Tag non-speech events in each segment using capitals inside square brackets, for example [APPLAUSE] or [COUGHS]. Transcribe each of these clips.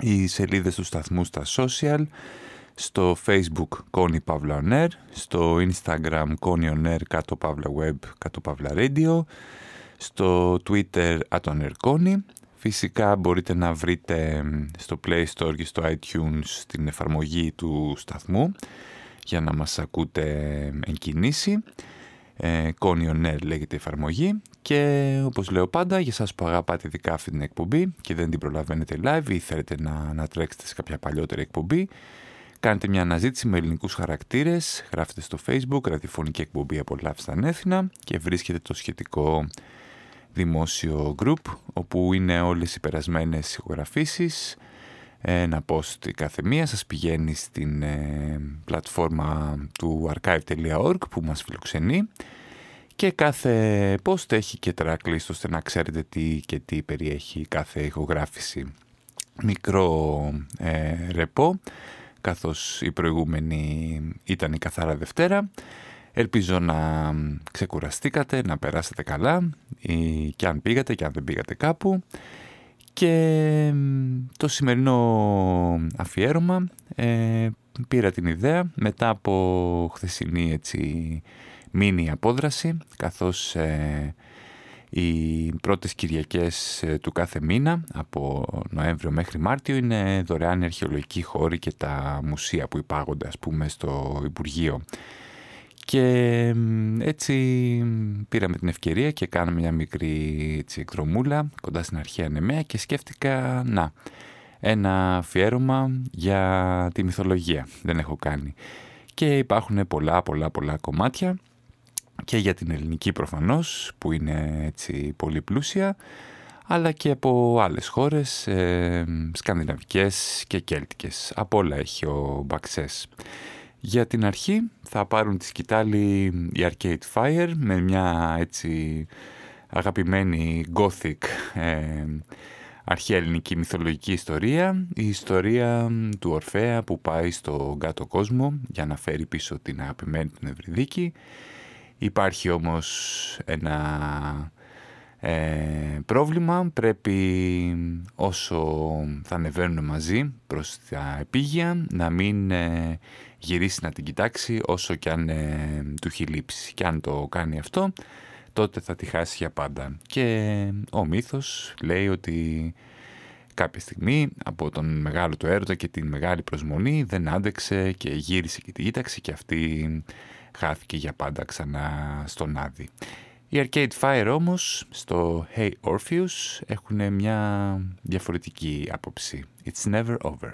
οι σελίδες του σταθμού στα social, στο facebook Connie Pavla On στο instagram Connie On Air κάτω Pavla Web κάτω Pavla Radio, στο twitter Atoner Connie. Φυσικά μπορείτε να βρείτε στο Play Store και στο iTunes την εφαρμογή του σταθμού για να μας ακούτε εν κινήσει. Ε, Connie On Air λέγεται η εφαρμογή και όπως λέω πάντα, για σας που αγαπάτε ειδικά αυτή την εκπομπή και δεν την προλαβαίνετε live ή θέλετε να, να τρέξετε σε κάποια παλιότερη εκπομπή, κάνετε μια αναζήτηση με ελληνικούς χαρακτήρες, γράφετε στο facebook, ραδιοφωνική εκπομπή «Απολαύστα ανέθινα» και βρίσκετε το σχετικό δημόσιο group, όπου είναι όλες οι περασμένες ηχογραφήσεις, ένα post η κάθε μία σας πηγαίνει στην ε, πλατφόρμα του archive.org που μας φιλοξενεί και κάθε post έχει και tracklist ώστε να ξέρετε τι και τι περιέχει κάθε ηχογράφηση. Μικρό ε, ρεπό, καθώς η προηγούμενη ήταν η Καθάρα Δευτέρα. Ελπίζω να ξεκουραστήκατε, να περάσετε καλά ή, και αν πήγατε και αν δεν πήγατε κάπου. Και το σημερινό αφιέρωμα ε, πήρα την ιδέα μετά από χθεσινή έτσι μίνι απόδραση καθώς ε, οι πρώτες Κυριακές ε, του κάθε μήνα από Νοέμβριο μέχρι Μάρτιο είναι δωρεάν αρχαιολογική χώροι και τα μουσεία που υπάγονται ας πούμε στο Υπουργείο. Και έτσι πήραμε την ευκαιρία και κάναμε μια μικρή έτσι, εκδρομούλα κοντά στην αρχαία Νεμαία και σκέφτηκα να ένα αφιέρωμα για τη μυθολογία. Δεν έχω κάνει. Και υπάρχουν πολλά πολλά πολλά κομμάτια και για την ελληνική προφανώς που είναι έτσι πολύ πλούσια αλλά και από άλλες χώρες, ε, σκανδιναβικές και κέλτικες. Από όλα έχει ο Μπαξές. Για την αρχή θα πάρουν τη σκητάλη η Arcade Fire με μια έτσι αγαπημένη gothic ε, αρχαία ελληνική μυθολογική ιστορία. Η ιστορία του Ορφέα που πάει στο κάτω κόσμο για να φέρει πίσω την αγαπημένη του Ευρυδίκη Υπάρχει όμως ένα ε, πρόβλημα, πρέπει όσο θα ανεβαίνουν μαζί προς τα επίγεια να μην ε, γυρίσει να την κοιτάξει όσο και αν ε, του έχει λείψει. Και αν το κάνει αυτό τότε θα τη χάσει για πάντα. Και ο μύθος λέει ότι κάποια στιγμή από τον μεγάλο του έρωτα και την μεγάλη προσμονή δεν άντεξε και γύρισε και τη κοίταξε και αυτή χάθηκε για πάντα ξανά στον Άδη. Οι Arcade Fire όμως στο Hey Orpheus έχουν μια διαφορετική άποψη. It's never over.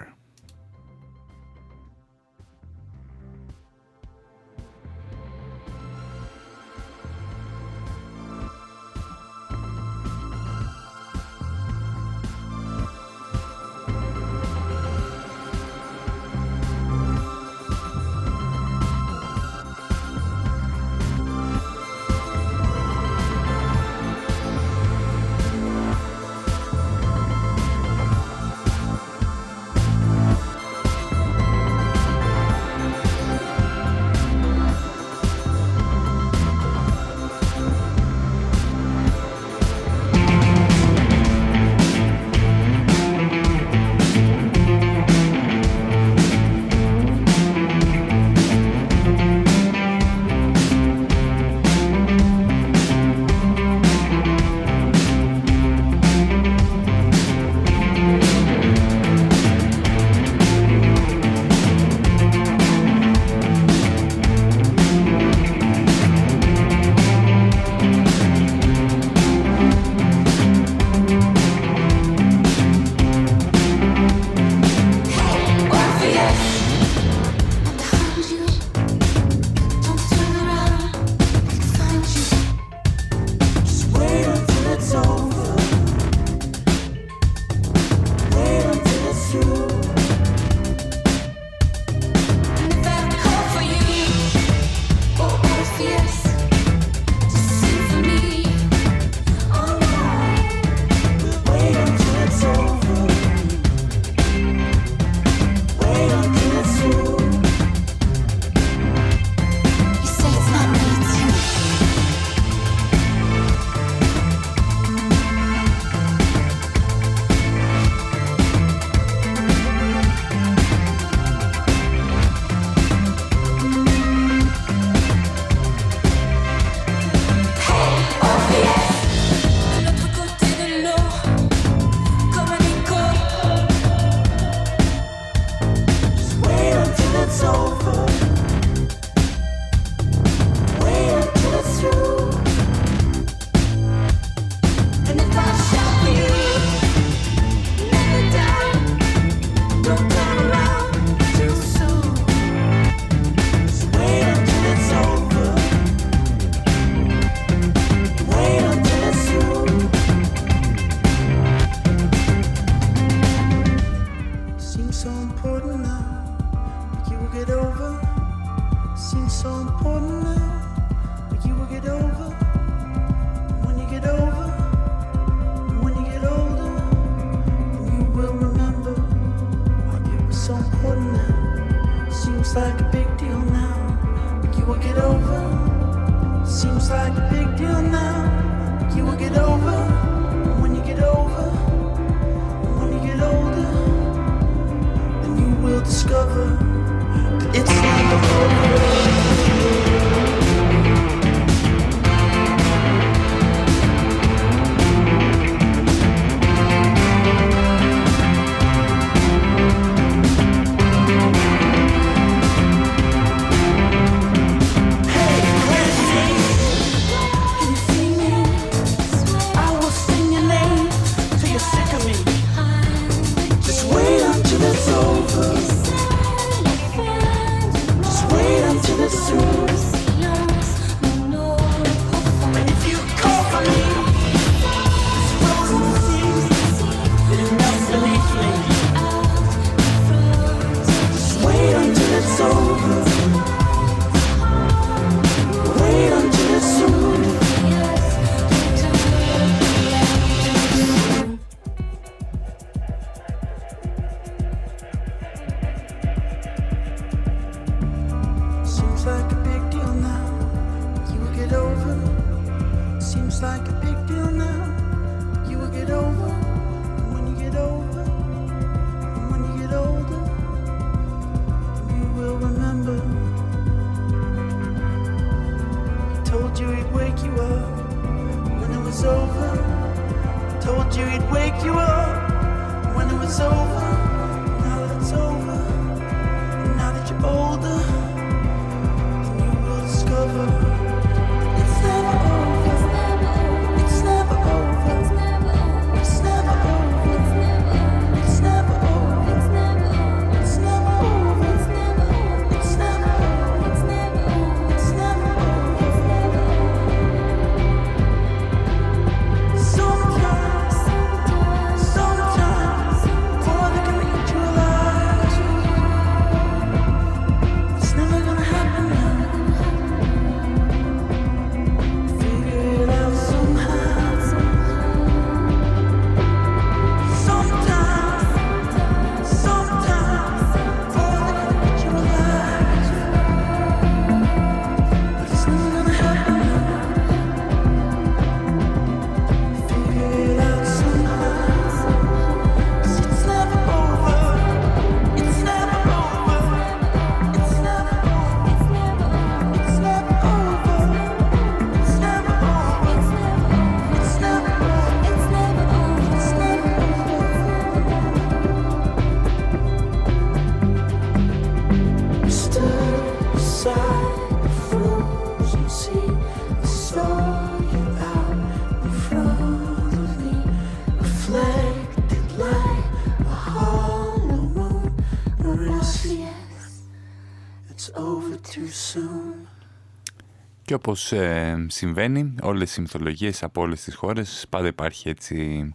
Και όπως ε, συμβαίνει, όλες οι μυθολογίες από όλες τις χώρες πάντα υπάρχει έτσι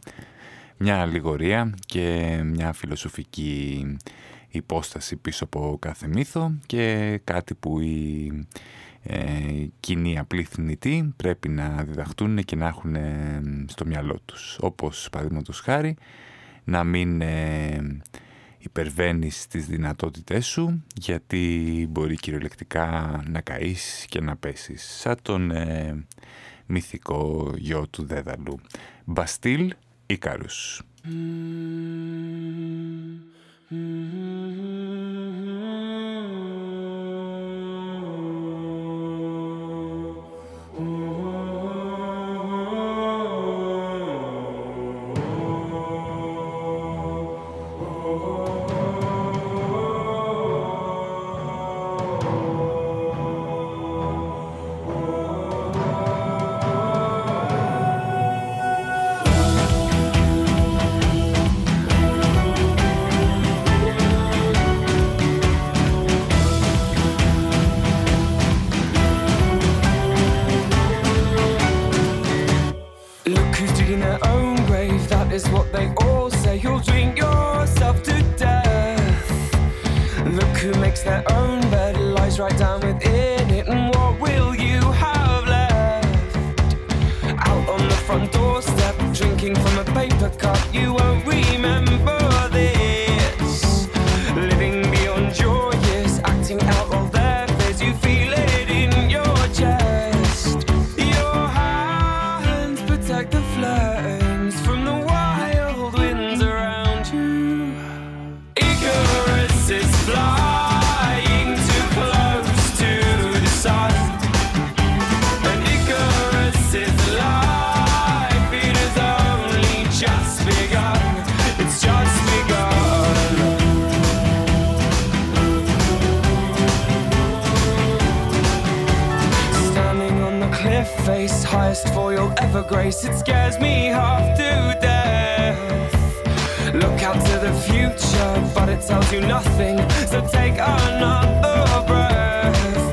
μια αλληγορία και μια φιλοσοφική υπόσταση πίσω από κάθε μύθο και κάτι που οι ε, κοινοί απλοί θνητοί πρέπει να διδαχτούν και να έχουν ε, στο μυαλό τους. Όπως παραδείγματος χάρη να μην ε, υπερβαίνεις τις δυνατότητές σου γιατί μπορεί κυριολεκτικά να καείς και να πέσεις σαν τον ε, μυθικό γιο του Δέδαλου Μπαστίλ Ικαρούς Yeah. Ever grace. It scares me half to death. Look out to the future, but it tells you nothing. So take another breath.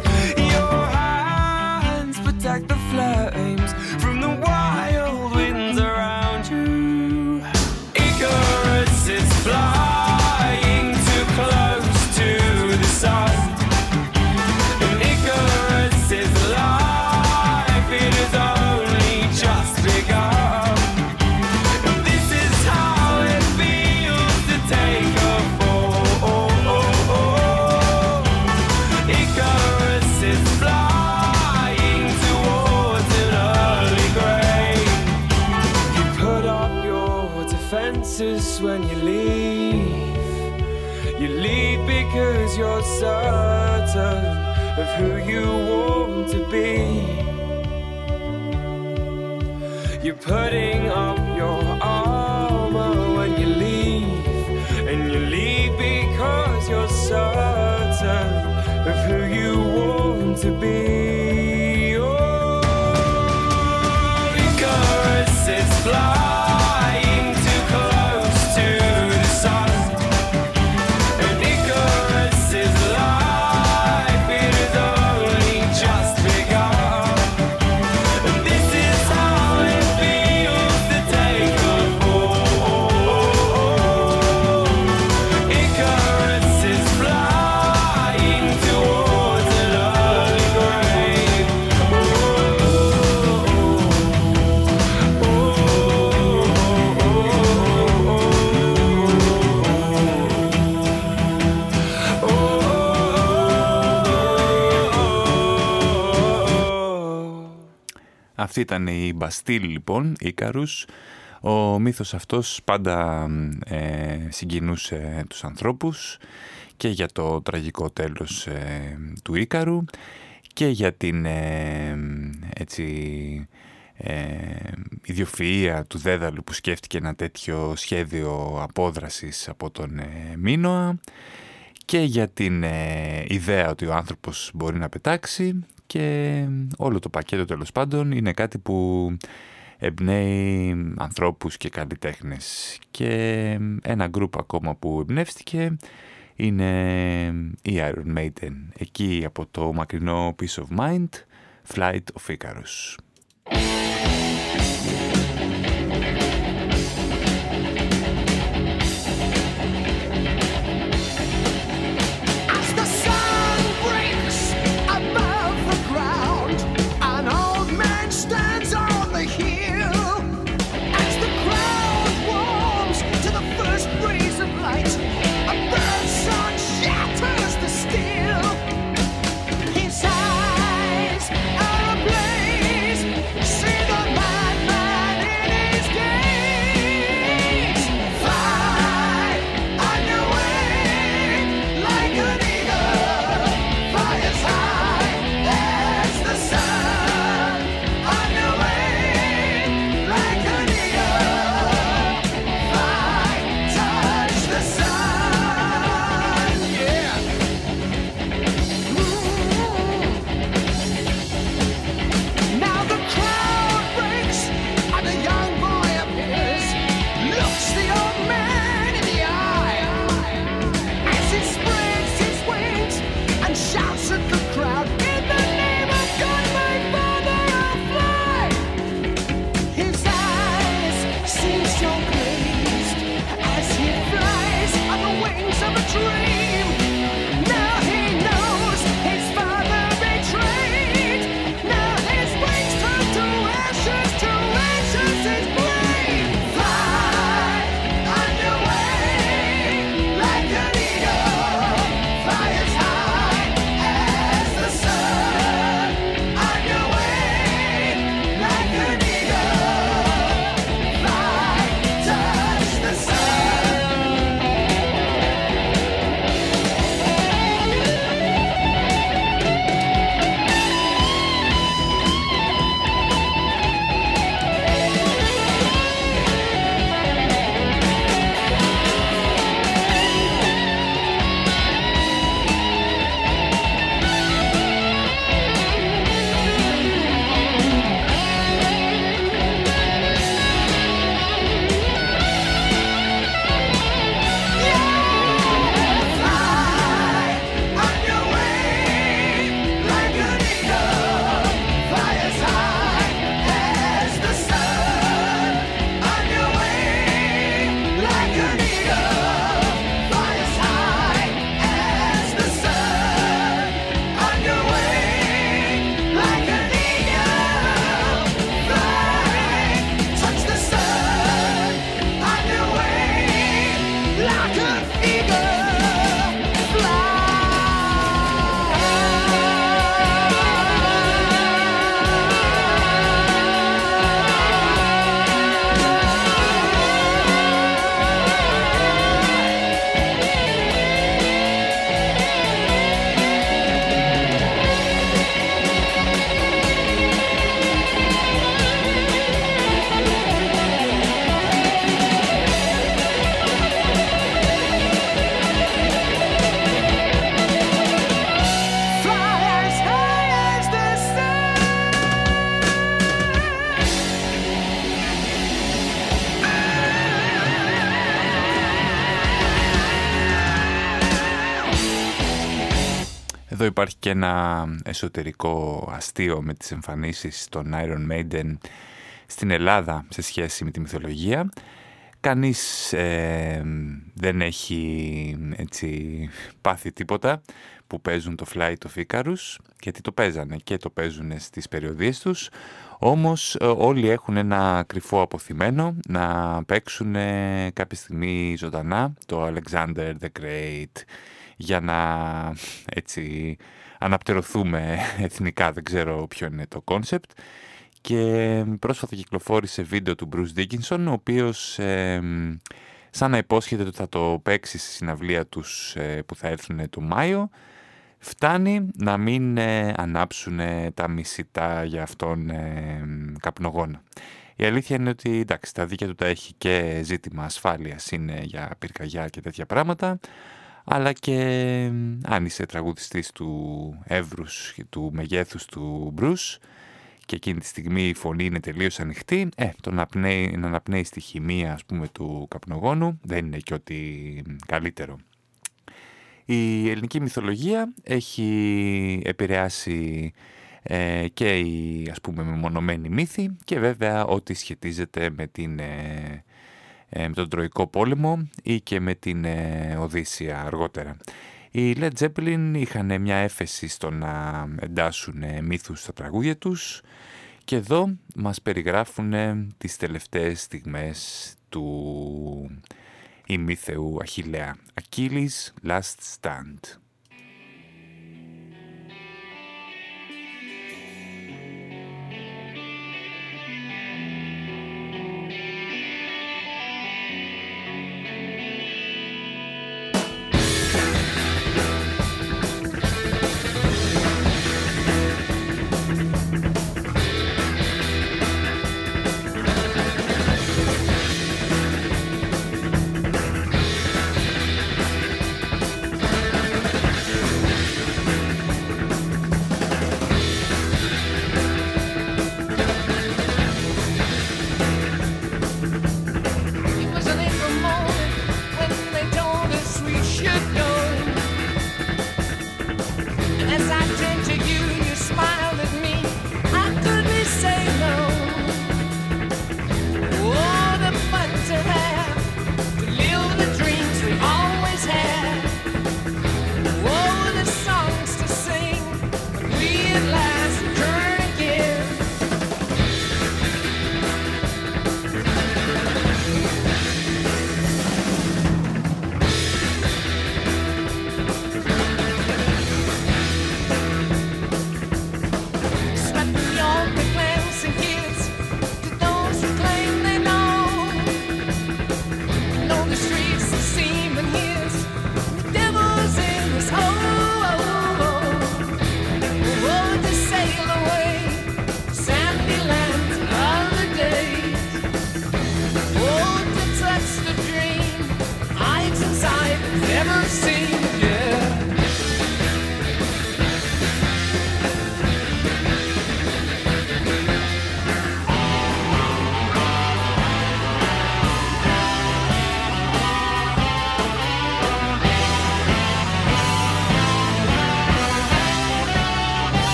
Αυτή ήταν η Μπαστίλ λοιπόν, Ίκαρους. Ο μύθος αυτός πάντα ε, συγκινούσε τους ανθρώπους και για το τραγικό τέλος ε, του Ίκαρου και για την ε, έτσι, ε, ιδιοφυΐα του Δέδαλου που σκέφτηκε ένα τέτοιο σχέδιο απόδρασης από τον ε, Μίνωα και για την ε, ιδέα ότι ο άνθρωπος μπορεί να πετάξει και όλο το πακέτο τέλος πάντων είναι κάτι που εμπνέει ανθρώπους και καλλιτέχνες. Και ένα γκρουπ ακόμα που εμπνεύστηκε είναι η Iron Maiden. Εκεί από το μακρινό Peace of Mind Flight of Icarus Εδώ υπάρχει και ένα εσωτερικό αστείο με τις εμφανίσεις των Iron Maiden στην Ελλάδα σε σχέση με τη μυθολογία. Κανείς ε, δεν έχει έτσι, πάθει τίποτα που παίζουν το Flight of Icarus, γιατί το παίζανε και το παίζουν στις περιοδίες τους. Όμως ε, όλοι έχουν ένα κρυφό αποθυμένο να παίξουν κάποια στιγμή ζωντανά το Alexander the Great για να έτσι αναπτερωθούμε εθνικά, δεν ξέρω ποιο είναι το concept. Και πρόσφατα κυκλοφόρησε βίντεο του Bruce Dickinson, ο οποίος σαν να υπόσχεται ότι θα το παίξει στη συναυλία τους ε, που θα έρθουν το Μάιο, φτάνει να μην ε, ανάψουν τα μισητά για αυτόν ε, καπνογόνα. Η αλήθεια είναι ότι εντάξει, τα δίκαια του τα έχει και ζήτημα ασφάλειας, είναι για πυρκαγιά και τέτοια πράγματα, αλλά και αν είσαι τραγουδιστής του εύρους και του μεγέθους του Μπρους και εκείνη τη στιγμή η φωνή είναι τελείως ανοιχτή, ε, το να, πνέει, να αναπνέεις στη χημεία ας πούμε του καπνογόνου δεν είναι και ότι καλύτερο. Η ελληνική μυθολογία έχει επηρεάσει ε, και η ας πούμε μεμονωμένη μύθη και βέβαια ό,τι σχετίζεται με την ε, ε, με τον Τροϊκό Πόλεμο ή και με την ε, Οδύσσια αργότερα. Οι Led Zeppelin είχαν μια έφεση στο να εντάσσουν ε, μύθους στα τραγούδια τους και εδώ μας περιγράφουν τις τελευταίες στιγμές του ημίθεου Αχιλέα. Achilles Last Stand.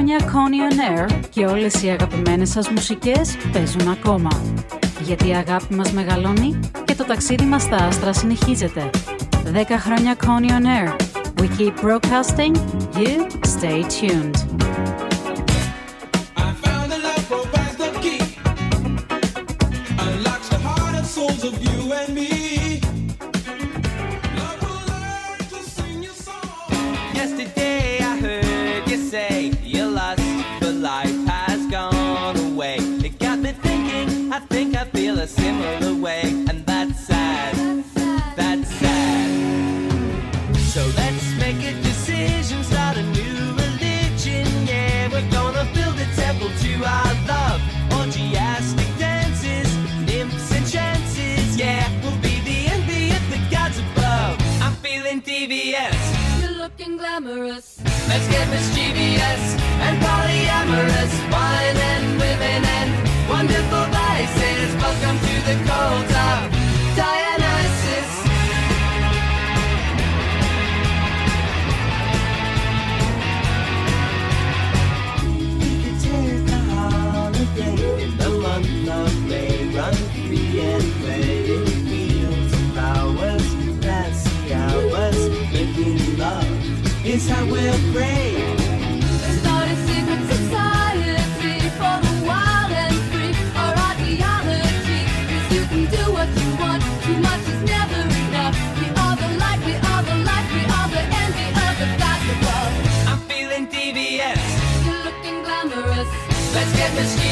Χρόνια Connie on Air και όλες οι αγαπημένες σας μουσικές παίζουν ακόμα. Γιατί η αγάπη μας μεγαλώνει και το ταξίδι μας στα άστρα συνεχίζεται. 10 χρόνια Connie on Air. We keep broadcasting. You stay tuned.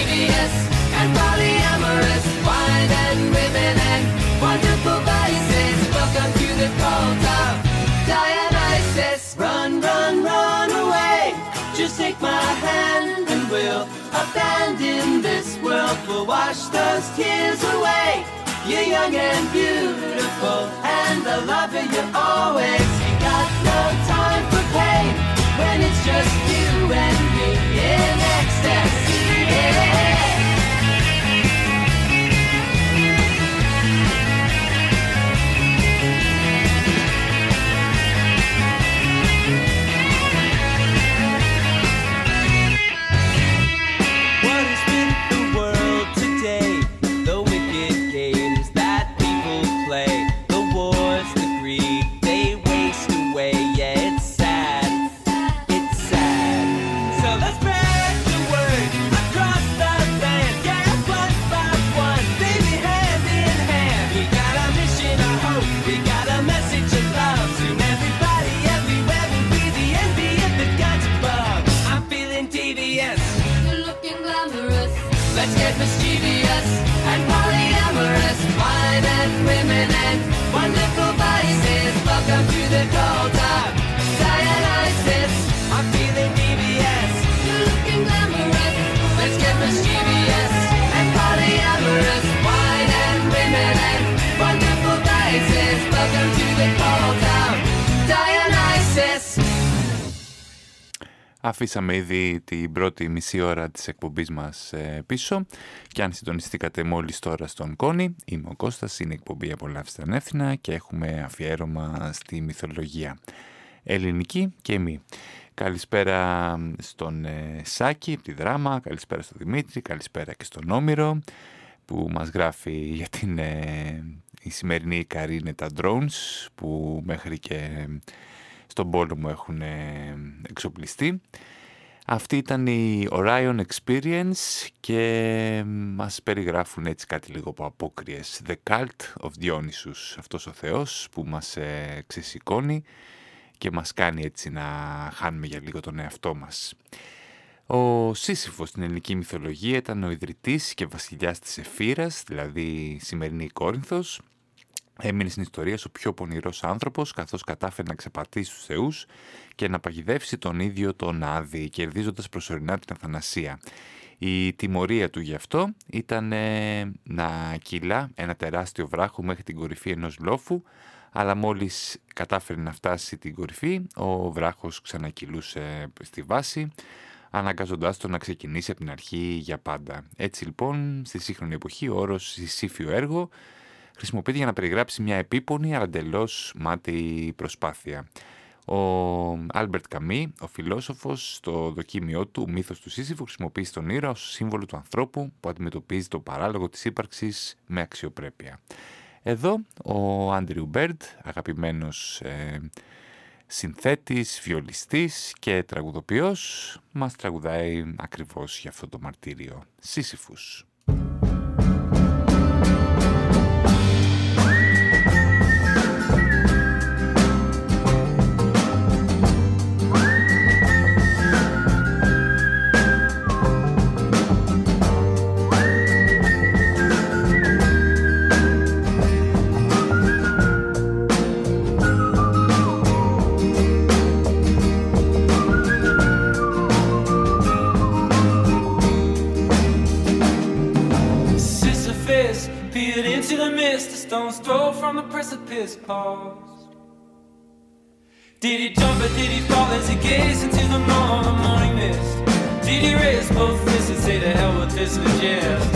Mischievous and polyamorous, wine and women and wonderful vices. Welcome to the cult of Dionysus. Run, run, run away. Just take my hand and we'll abandon this world. We'll wash those tears away. You're young and beautiful, and the love you always. Αφήσαμε ήδη την πρώτη μισή ώρα της εκπομπής μας ε, πίσω και αν συντονιστήκατε μόλις τώρα στον Κόνη, είμαι ο Κώστας, είναι η εκπομπή «Απολαύστε ανεύθυνα» και έχουμε αφιέρωμα στη μυθολογία ελληνική και μη. Καλησπέρα στον ε, Σάκη από τη Δράμα, καλησπέρα στον Δημήτρη, καλησπέρα και στον Όμηρο που μας γράφει για την ε, η σημερινή Ικαρή είναι τα drones που μέχρι και στον πόλεμο έχουν ε, εξοπλιστεί. Αυτή ήταν η Orion Experience και μας περιγράφουν έτσι κάτι λίγο από απόκριες. The Cult of Dionysus, αυτός ο θεός που μας ε, ξεσηκώνει και μας κάνει έτσι να χάνουμε για λίγο τον εαυτό μας. Ο Σύσυφος στην ελληνική μυθολογία ήταν ο ιδρυτής και βασιλιάς της Εφήρας, δηλαδή η σημερινή Κόρινθος. Έμεινε στην ιστορία ο πιο πονηρός άνθρωπος, καθώς κατάφερε να ξεπατήσει τους θεούς και να παγιδεύσει τον ίδιο τον Άδη, κερδίζοντας προσωρινά την αθανασία. Η τιμωρία του γι' αυτό ήταν ε, να κυλά ένα τεράστιο βράχο μέχρι την κορυφή ενός λόφου, αλλά μόλις κατάφερε να φτάσει την κορυφή, ο βράχος ξανακυλούσε στη βάση, αναγκάζοντάς τον να ξεκινήσει από την αρχή για πάντα. Έτσι λοιπόν, στη σύγχρονη εποχή, ο όρος «συσήφιο έργο» χρησιμοποιείται για να περιγράψει μια επίπονη αλλά εντελώς μάταιη προσπάθεια. Ο Αλμπέρ Καμύ, ο φιλόσοφος, στο δοκίμιό του «Ο μύθος του Σίσυφου» χρησιμοποιεί τον ήρωα ως σύμβολο του ανθρώπου που αντιμετωπίζει το παράλογο της ύπαρξης με αξιοπρέπεια. Εδώ ο Andrew Bird, αγαπημένος ε, συνθέτης, βιολιστής και τραγουδοποιός, μας τραγουδάει ακριβώς για αυτό το μαρτύριο. Sisyphus. Precipice paused. Did he jump or did he fall as he gazed into the morning mist? Did he raise both fists and say to hell with this and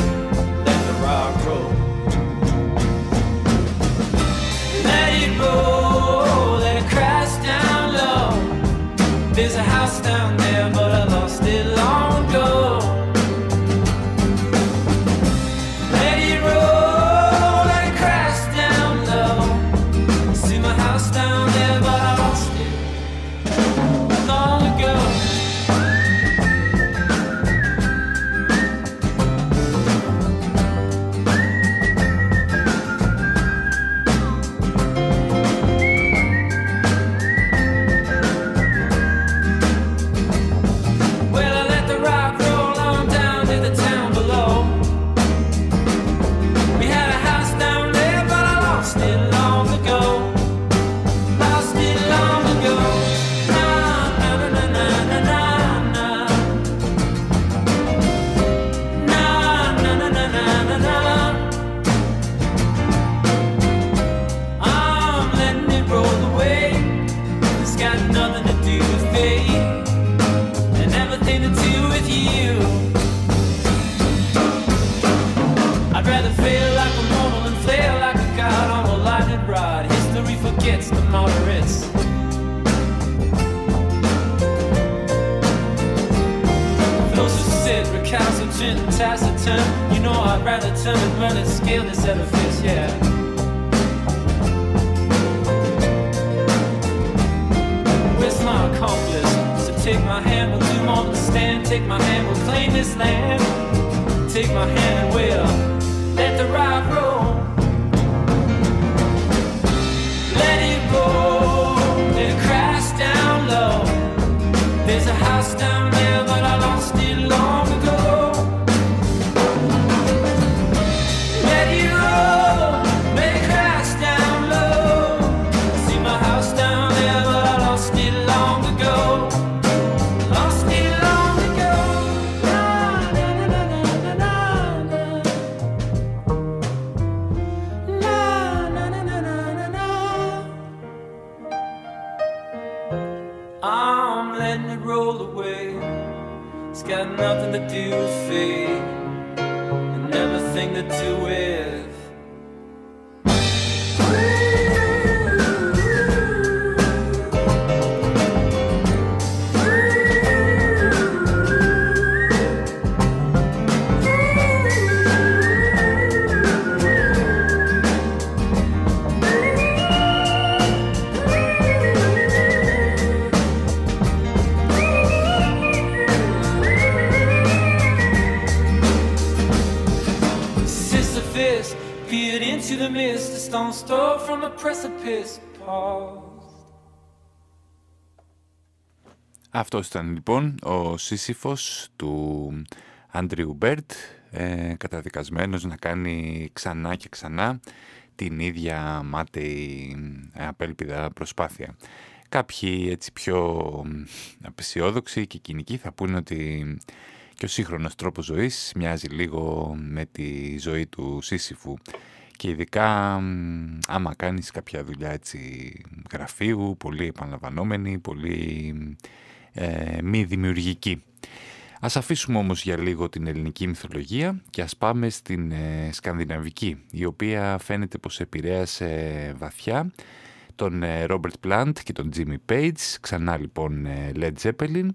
turn and run and scale this edifice, yeah. Where's my accomplice? So take my hand, we'll do more than stand. Take my hand, we'll claim this land. Take my hand and we'll stone's throw from the precipice paused. Αυτός ήταν λοιπόν ο Σίσυφος του Andrew Bird, ε, καταδικασμένος να κάνει ξανά και ξανά την ίδια μάταιη ε, απέλπιδα προσπάθεια. Κάποιοι έτσι πιο μ, απαισιόδοξοι και κυνικοί θα πούνε ότι και ο σύγχρονος τρόπος ζωής μοιάζει λίγο με τη ζωή του Σίσυφου και ειδικά μ, άμα κάνεις κάποια δουλειά έτσι γραφείου, πολύ επαναλαμβανόμενη, πολύ ε, μη δημιουργική. Ας αφήσουμε όμως για λίγο την ελληνική μυθολογία και ας πάμε στην ε, σκανδιναβική, η οποία φαίνεται πως επηρέασε βαθιά τον ε, Robert Plant και τον Jimmy Page, ξανά λοιπόν ε, Led Zeppelin.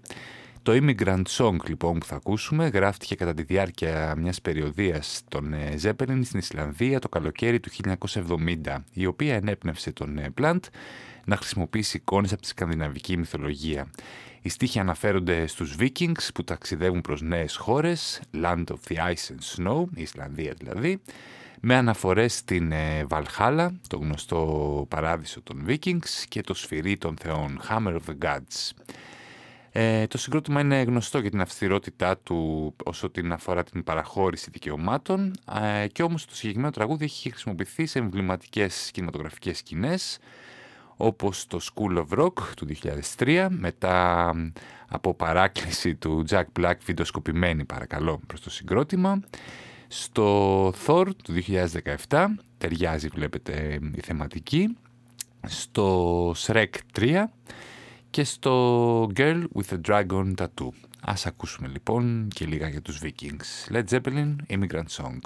Το Immigrant Song λοιπόν που θα ακούσουμε γράφτηκε κατά τη διάρκεια μιας περιοδίας των ε, Zeppelin στην Ισλανδία το καλοκαίρι του 1970, η οποία ενέπνευσε τον ε, Plant να χρησιμοποιήσει εικόνες από τη σκανδιναβική μυθολογία. Οι στίχοι αναφέρονται στους Vikings που ταξιδεύουν προς νέες χώρες, Land of the Ice and Snow, η Ισλανδία δηλαδή, με αναφορές στην ε, Valhalla, το γνωστό παράδεισο των Vikings και το σφυρί των θεών, Hammer of the Gods. Ε, το συγκρότημα είναι γνωστό για την αυστηρότητά του όσο την αφορά την παραχώρηση δικαιωμάτων ε, και όμως το συγκεκριμένο τραγούδι έχει χρησιμοποιηθεί σε εμβληματικές κινηματογραφικές σκηνές όπως το School of Rock του 2003 μετά από παράκληση του Jack Black βιντεοσκοπημένη παρακαλώ προς το συγκρότημα. Στο Thor του 2017 ταιριάζει βλέπετε η θεματική. Στο Shrek 3 και στο Girl with a Dragon Tattoo. Ας ακούσουμε λοιπόν και λίγα για τους Vikings. Led Zeppelin, Immigrant Song.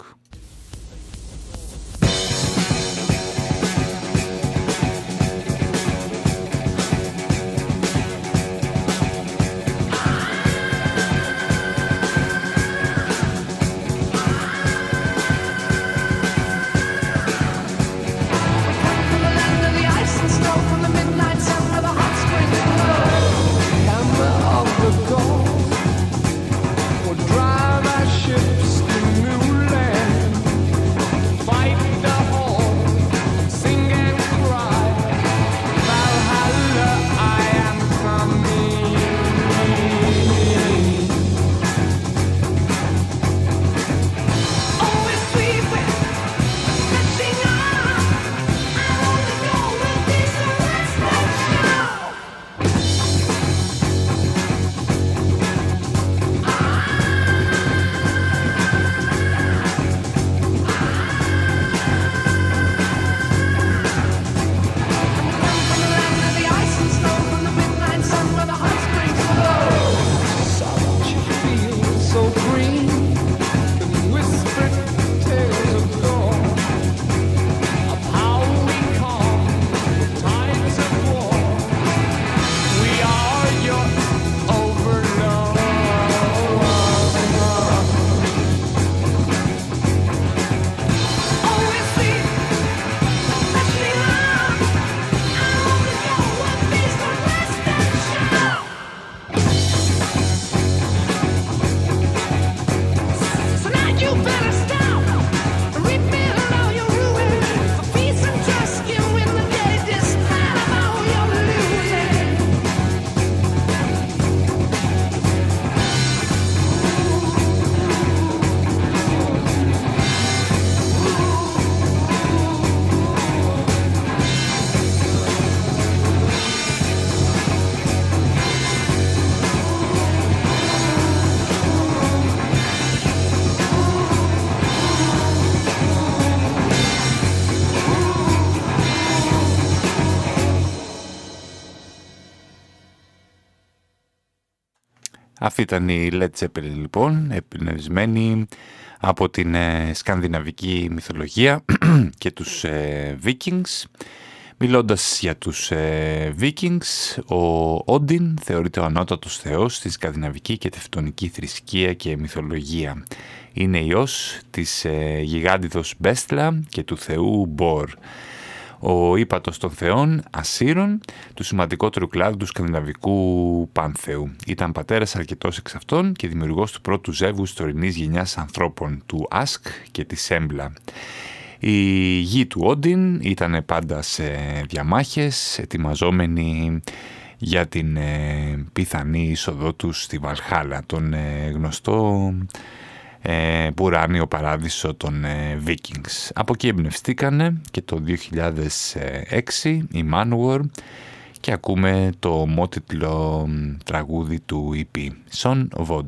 Αυτή ήταν η Led Zeppelin λοιπόν, εμπνευσμένη από την ε, σκανδιναβική μυθολογία [CLEARS THROAT] και τους ε, Vikings. Μιλώντας για τους ε, Vikings, ο Όντιν θεωρείται ο ανώτατος θεός στη σκανδιναβική και τευτονική θρησκεία και μυθολογία. Είναι ιός της ε, γιγάντιδος Μπέστλα και του θεού Μπορ ο ύπατος των θεών Ασύρων, του σημαντικότερου κλάδου του σκανδιναβικού πάνθεου. Ήταν πατέρας αρκετός εξ αυτών και δημιουργός του πρώτου ζεύγους τωρινής γενιάς ανθρώπων, του Άσκ και της Έμπλα. Η γη του Όντιν ήταν πάντα σε διαμάχες, ετοιμαζόμενοι για την ε, πιθανή είσοδό τους στη Βαλχάλα, τον ε, γνωστό ε, πουράνιο παράδεισο των ε, Vikings. Από εκεί εμπνευστήκανε και το 2006 η Manowar και ακούμε το μότιτλο τραγούδι του EP Son of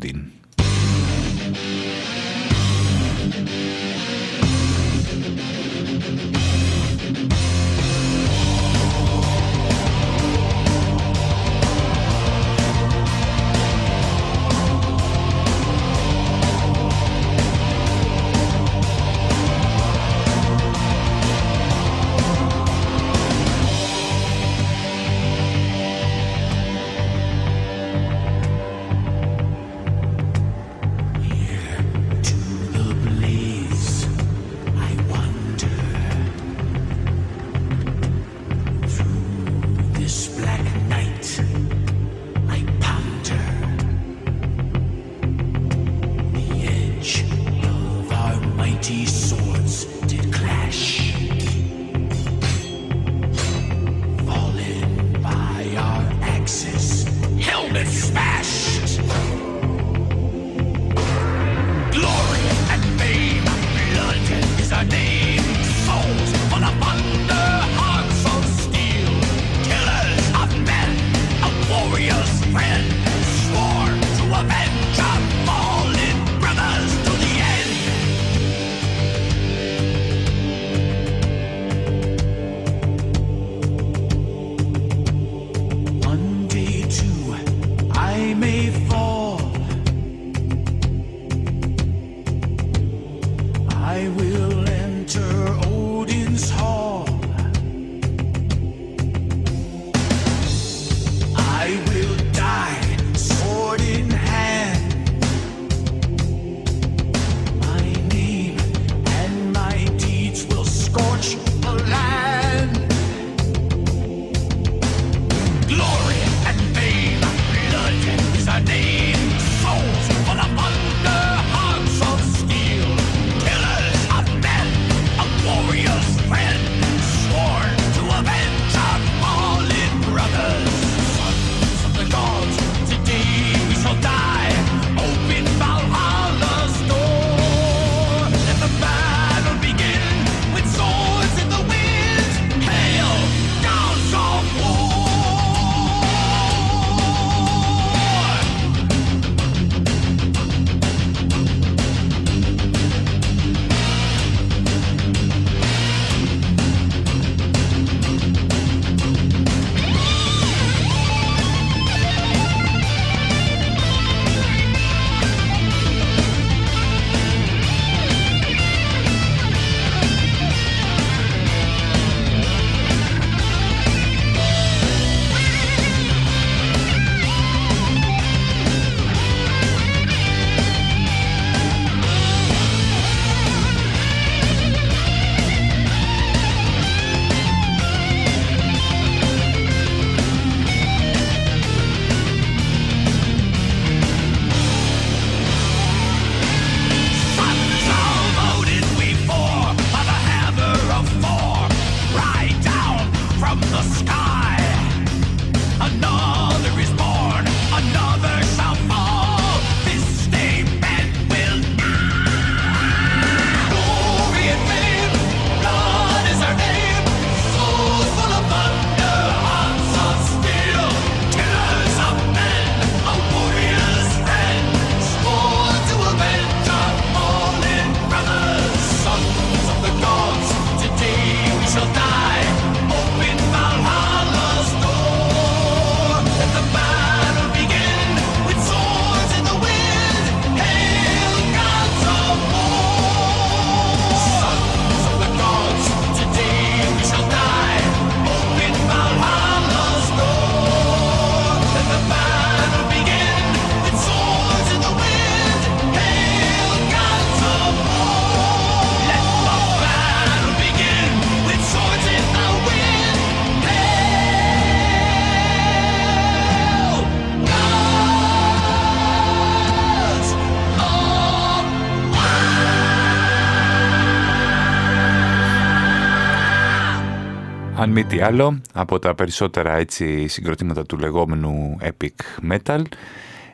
μη τι άλλο, από τα περισσότερα έτσι συγκροτήματα του λεγόμενου epic metal,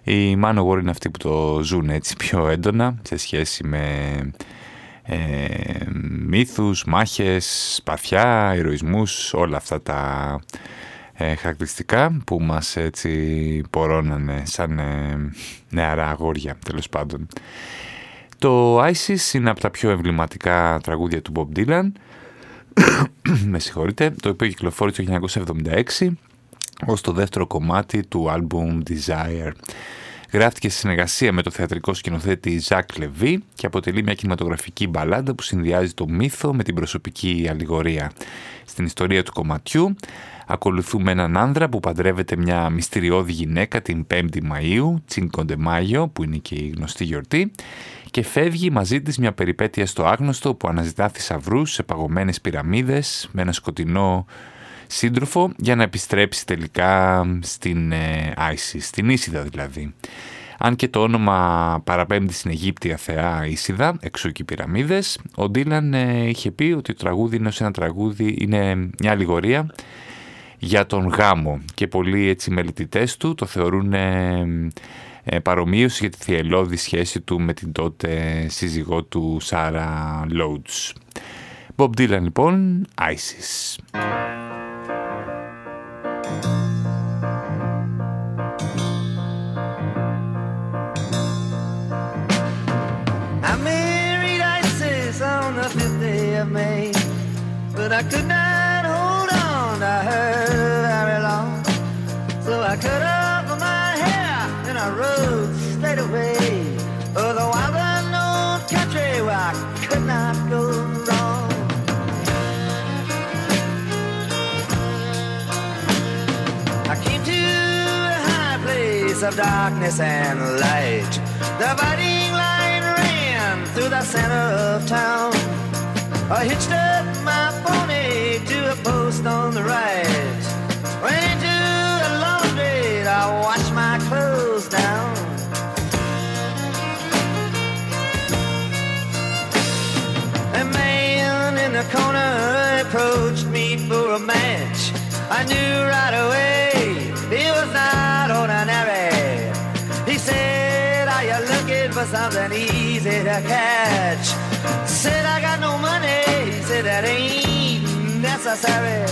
οι Manowar είναι αυτοί που το ζουν έτσι πιο έντονα σε σχέση με ε, μύθους, μάχες, σπαθιά, ηρωισμούς, όλα αυτά τα ε, χαρακτηριστικά που μας έτσι πορώνανε σαν ε, νεαρά αγόρια τέλος πάντων. Το ISIS είναι από τα πιο εμβληματικά τραγούδια του Bob Dylan με συγχωρείτε, το οποίο κυκλοφόρησε το 1976 ως το δεύτερο κομμάτι του άλμπουμ Desire. Γράφτηκε σε συνεργασία με το θεατρικό σκηνοθέτη Ζακ Λεβί και αποτελεί μια κινηματογραφική μπαλάντα που συνδυάζει το μύθο με την προσωπική αλληγορία. Στην ιστορία του κομματιού ακολουθούμε έναν άνδρα που παντρεύεται μια μυστηριώδη γυναίκα την 5η Μαΐου, Τσίνκοντε Μάιο, που είναι και η γνωστή γιορτή, και φεύγει μαζί της μια περιπέτεια στο άγνωστο που αναζητά θησαυρούς σε παγωμένες πυραμίδες με ένα σκοτεινό σύντροφο για να επιστρέψει τελικά στην ε, Άισι, στην Ίσιδα δηλαδή. Αν και το όνομα παραπέμπει στην Αιγύπτια θεά Ίσιδα, εξού και οι πυραμίδες, ο Ντίλαν ε, είχε πει ότι το τραγούδι είναι ως ένα τραγούδι, είναι μια αλληγορία για τον γάμο και πολλοί έτσι μελετητές του το θεωρούν ε, ε, ε, Παρομίωση γιατί θελώδη σχέση του με την τότε συζύγο του Σάρα Λότ. Μπορείτε λοιπόν. Που. Place of darkness and light. The biting line ran through the center of town. I hitched up my pony to a post on the right. Went into a laundry I washed my clothes down. A man in the corner approached me for a match. I knew to catch? Said, I got no money. Said, That ain't necessary.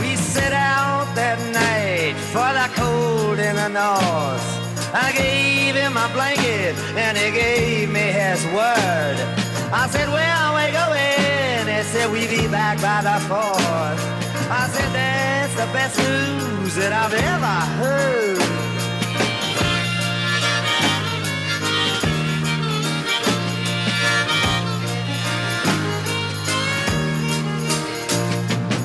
We set out that night for the cold in the north. I gave him my blanket and he gave me his word. I said, Where are we going? He said, we'd be back by the fourth. I said, That's the best news that I've ever heard.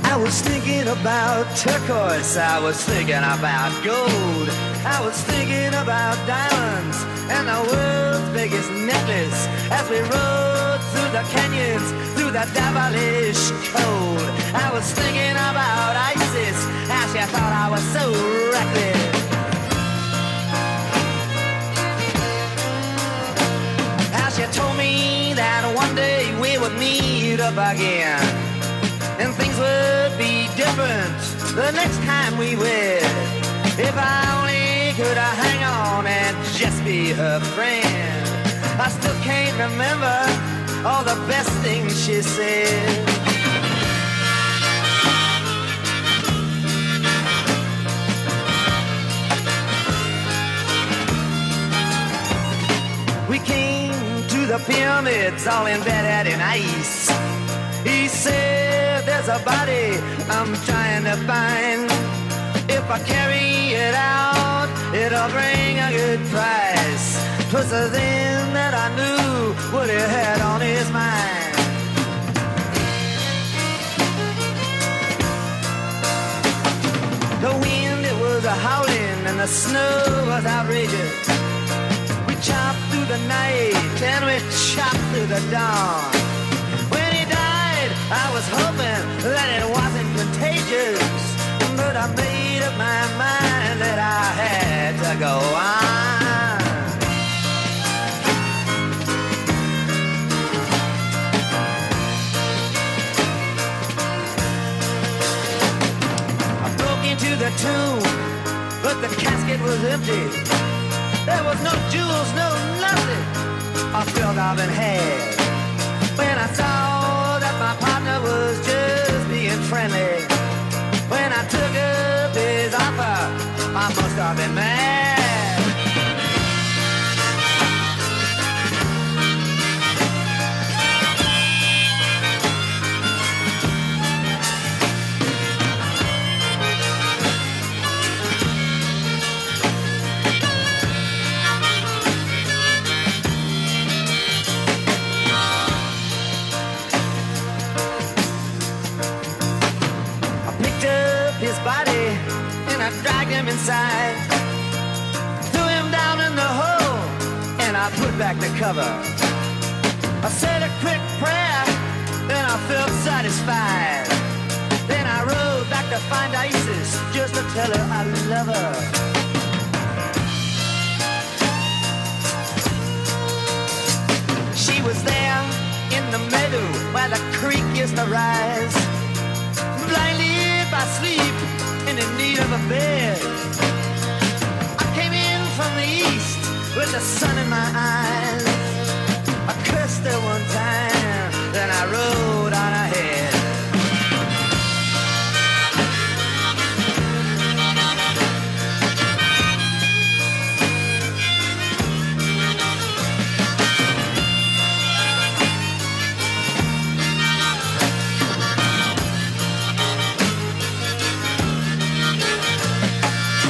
I was thinking about turquoise, I was thinking about gold, I was thinking about diamonds and the world's biggest necklace as we rode through the canyons, through the devilish cold. I was thinking about ISIS as she thought I was so reckless. As she told me that one day we would meet up again and things would be different the next time we wed. If I only could I hang on and just be her friend. I still can't remember all the best things she said. We came to the pyramids all in ice. He said, There's a body I'm trying to find. If I carry it out, it'll bring a good price. Plus the thing that I knew what he had on his mind. The wind, it was a howling, and the snow was outrageous. We chopped through the night, and we chopped through the dawn. When he died, I was hoping that it wasn't contagious. But I made made up my mind that I had to go on. I broke into the tomb, but the casket was empty. There was no jewels, no nothing. I felt I've been had when I saw that my partner was just being friendly. I've been mad. Put back the cover. I said a quick prayer, then I felt satisfied. Then I rode back to find Isis just to tell her I love her. She was there in the meadow where the creek used to rise the sun in my eyes. I cursed her one time, then I rode on ahead.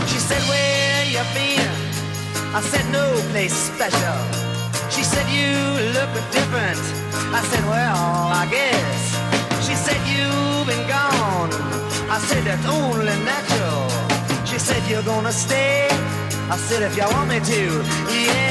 She said, Where you been? I said, Special. She said, You look different. I said, Well, I guess. She said, You've been gone. I said, That's only natural. She said, You're gonna stay? I said, If you want me to, yes.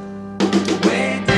Wait.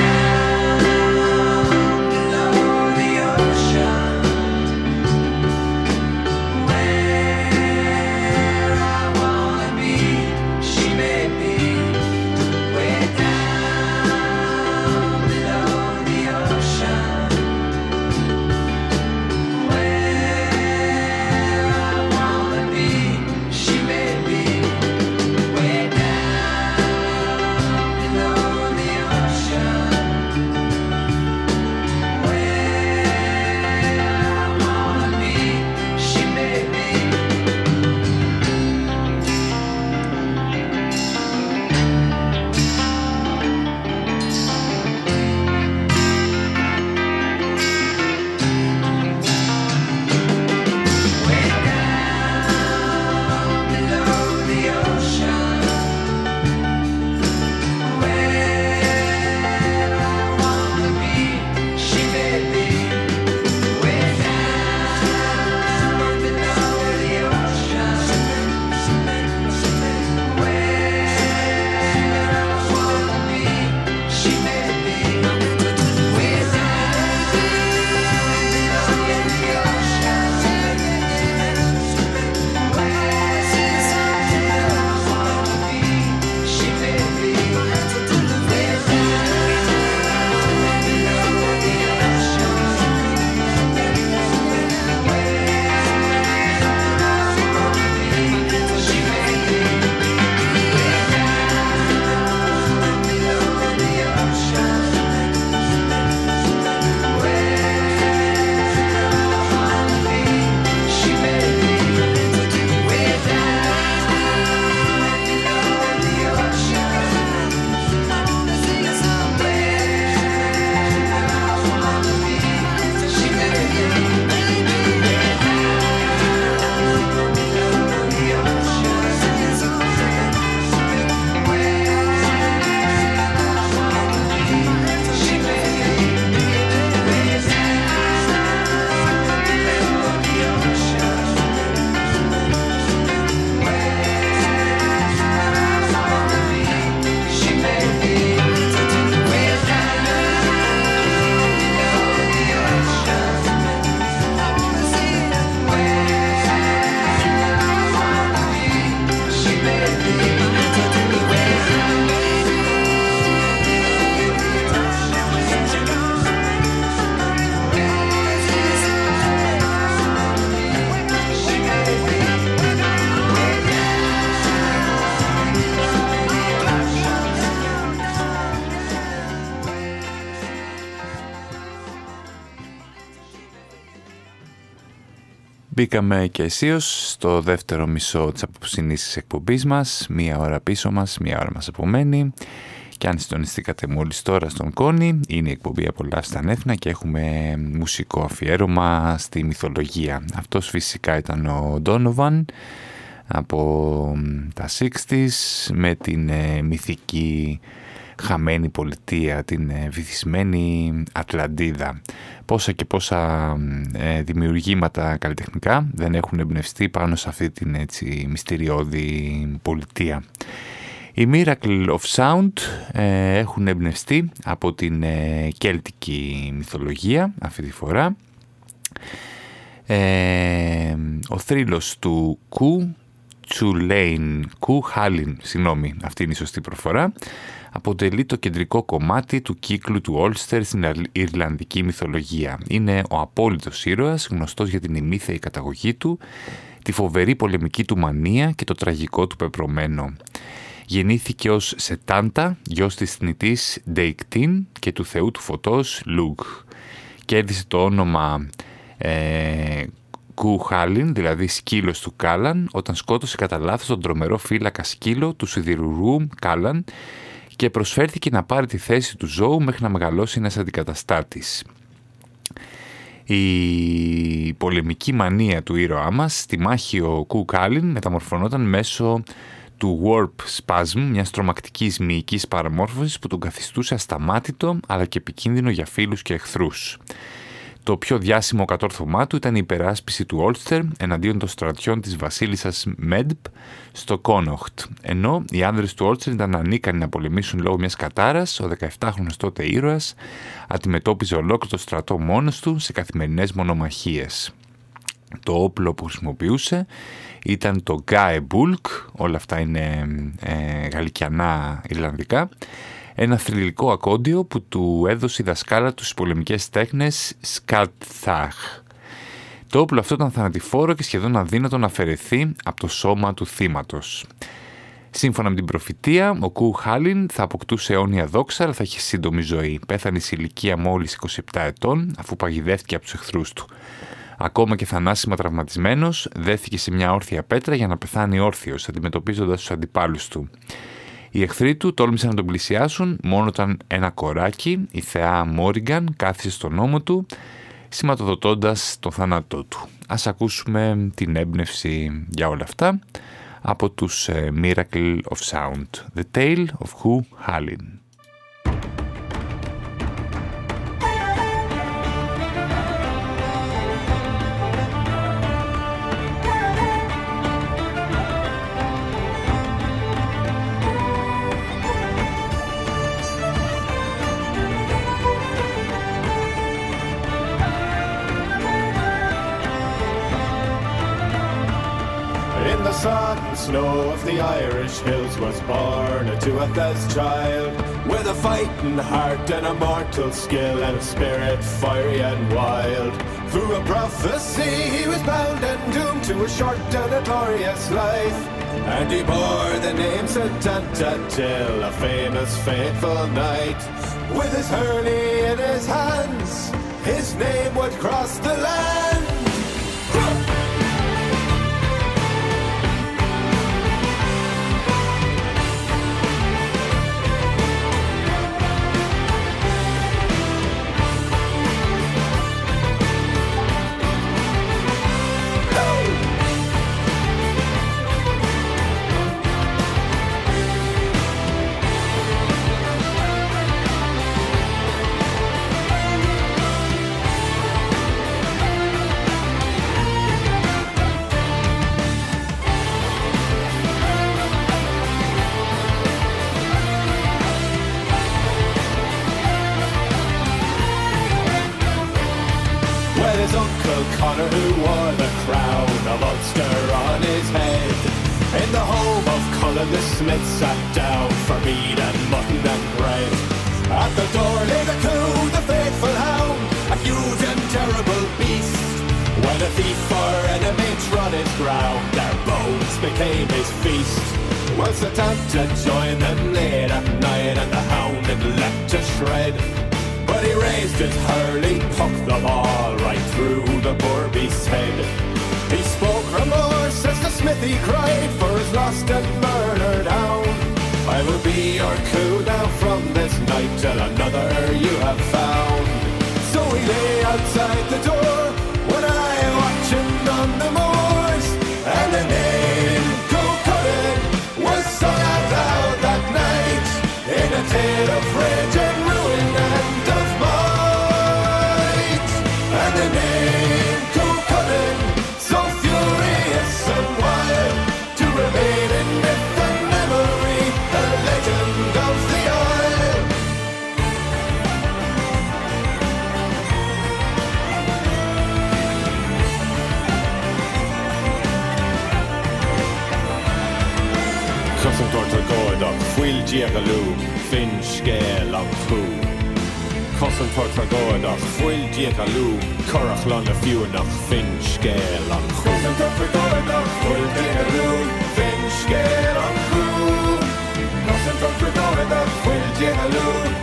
Μπήκαμε και αισίως στο δεύτερο μισό της απόψινής εκπομπής μας, μία ώρα πίσω μας, μία ώρα μας απομένει. Και αν συντονιστήκατε μόλις τώρα στον Κόνη, είναι η εκπομπή «Απολαύστα Ανέθνα» και έχουμε μουσικό αφιέρωμα στη μυθολογία. Αυτός φυσικά ήταν ο Ντόνοβαν από τα 60s με την ε, μυθική χαμένη πολιτεία, την ε, βυθισμένη Ατλαντίδα. Πόσα και πόσα ε, δημιουργήματα καλλιτεχνικά δεν έχουν εμπνευστεί πάνω σε αυτή την έτσι μυστηριώδη πολιτεία. Οι Miracle of Sound ε, έχουν εμπνευστεί από την ε, κέλτικη μυθολογία αυτή τη φορά. Ε, ο θρύλος του Κου Τσουλέιν, Κου Χάλιν, συγγνώμη, αυτή είναι η σωστή προφορά, αποτελεί το κεντρικό κομμάτι του κύκλου του Όλστερ στην Ιρλανδική μυθολογία. Είναι ο απόλυτος ήρωας, γνωστός για την ημίθεη καταγωγή του, τη φοβερή πολεμική του μανία και το τραγικό του πεπρωμένο. Γεννήθηκε ως Σετάντα, γιος της θνητής Ντέικτιν και του θεού του φωτός Λουγ. Κέρδισε το όνομα ε, Κου Χάλιν, δηλαδή σκύλος του Κάλαν, όταν σκότωσε κατά λάθος τον τρομερό φύλακα σκύλο του σιδηρουργού Κάλαν και προσφέρθηκε να πάρει τη θέση του ζώου μέχρι να μεγαλώσει ένας αντικαταστάτης. Η πολεμική μανία του ήρωά μας στη μάχη ο Κου Κάλιν μεταμορφωνόταν μέσω του warp spasm, μιας τρομακτικής μυϊκής παραμόρφωσης που τον καθιστούσε ασταμάτητο αλλά και επικίνδυνο για φίλους και εχθρούς. Το πιο διάσημο κατόρθωμά του ήταν η υπεράσπιση του Όλστερ εναντίον των στρατιών της βασίλισσας Μέντπ στο Κόνοχτ. Ενώ οι άνδρες του Όλστερ ήταν ανίκανοι να πολεμήσουν λόγω μιας κατάρας, ο 17χρονος τότε ήρωας αντιμετώπιζε ολόκληρο το στρατό μόνος του σε καθημερινές μονομαχίες. Το όπλο που χρησιμοποιούσε ήταν το Gae Bulk, όλα αυτά είναι ε, γαλλικιανά Ιρλανδικά, ένα θρηλυκό ακόντιο που του έδωσε η δασκάλα του στις πολεμικές τέχνες Σκατθάχ. Το όπλο αυτό ήταν θανατηφόρο και σχεδόν αδύνατο να αφαιρεθεί από το σώμα του θύματος. Σύμφωνα με την προφητεία, ο Κου Χάλιν θα αποκτούσε αιώνια δόξα, αλλά θα είχε σύντομη ζωή. Πέθανε σε ηλικία μόλις 27 ετών, αφού παγιδεύτηκε από τους εχθρούς του. Ακόμα και θανάσιμα τραυματισμένος, δέθηκε σε μια όρθια πέτρα για να πεθάνει όρθιος, αντιμετωπίζοντας τους αντιπάλους του. Οι εχθροί του τόλμησαν να τον πλησιάσουν μόνο όταν ένα κοράκι, η θεά Μόριγκαν, κάθισε στον ώμο του, σηματοδοτώντας το θάνατό του. Ας ακούσουμε την έμπνευση για όλα αυτά από τους ε, Miracle of Sound, The Tale of Who Hallin. Snow of the Irish hills was born a Tuatha's child With a fighting heart and a mortal skill and a spirit fiery and wild. Through a prophecy he was bound and doomed to a short and a glorious life. And he bore the name Satanta till a famous faithful knight. With his hurley in his hands his name would cross the land Who wore the crown of Ulster on his head. In the home of Cullen the Smith sat down for meat and mutton and bread. At the door lay the coup, the faithful hound A huge and terrible beast. When a thief or enemy trod his ground Their bones became his feast. Was the time to join them late at night And the hound had leapt to shred he raised his hurley, pucked the ball right through the beast's head. He spoke remorse as the smithy cried for his lost and murdered hound. I will be your coup now from this night till another you have found. So he lay outside the door when I watched him on the moors, Fylgjerkaloo, Finchgel og Poo. Kossen på Tragod og Fylgjerkaloo, Korachlon og Fjuen og Finchgel og Poo. Kossen på Tragod og Fylgjerkaloo, Finchgel. Kossen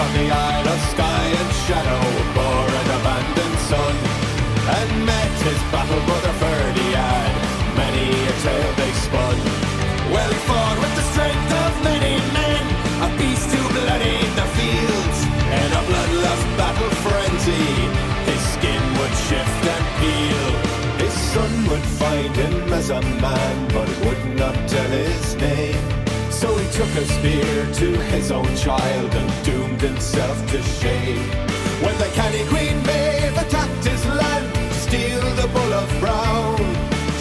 On the idle sky and shadow bore an abandoned son, and met his battle brother Ferdiad. Many a tale they spun. Well, he fought with the strength of many men, a beast to bloody the fields, in a bloodlust battle frenzy. His skin would shift and peel. His son would find him as a man, but would not tell his a spear to his own child and doomed himself to shame. When the canny Queen Maeve attacked his land to steal the bull of Brown,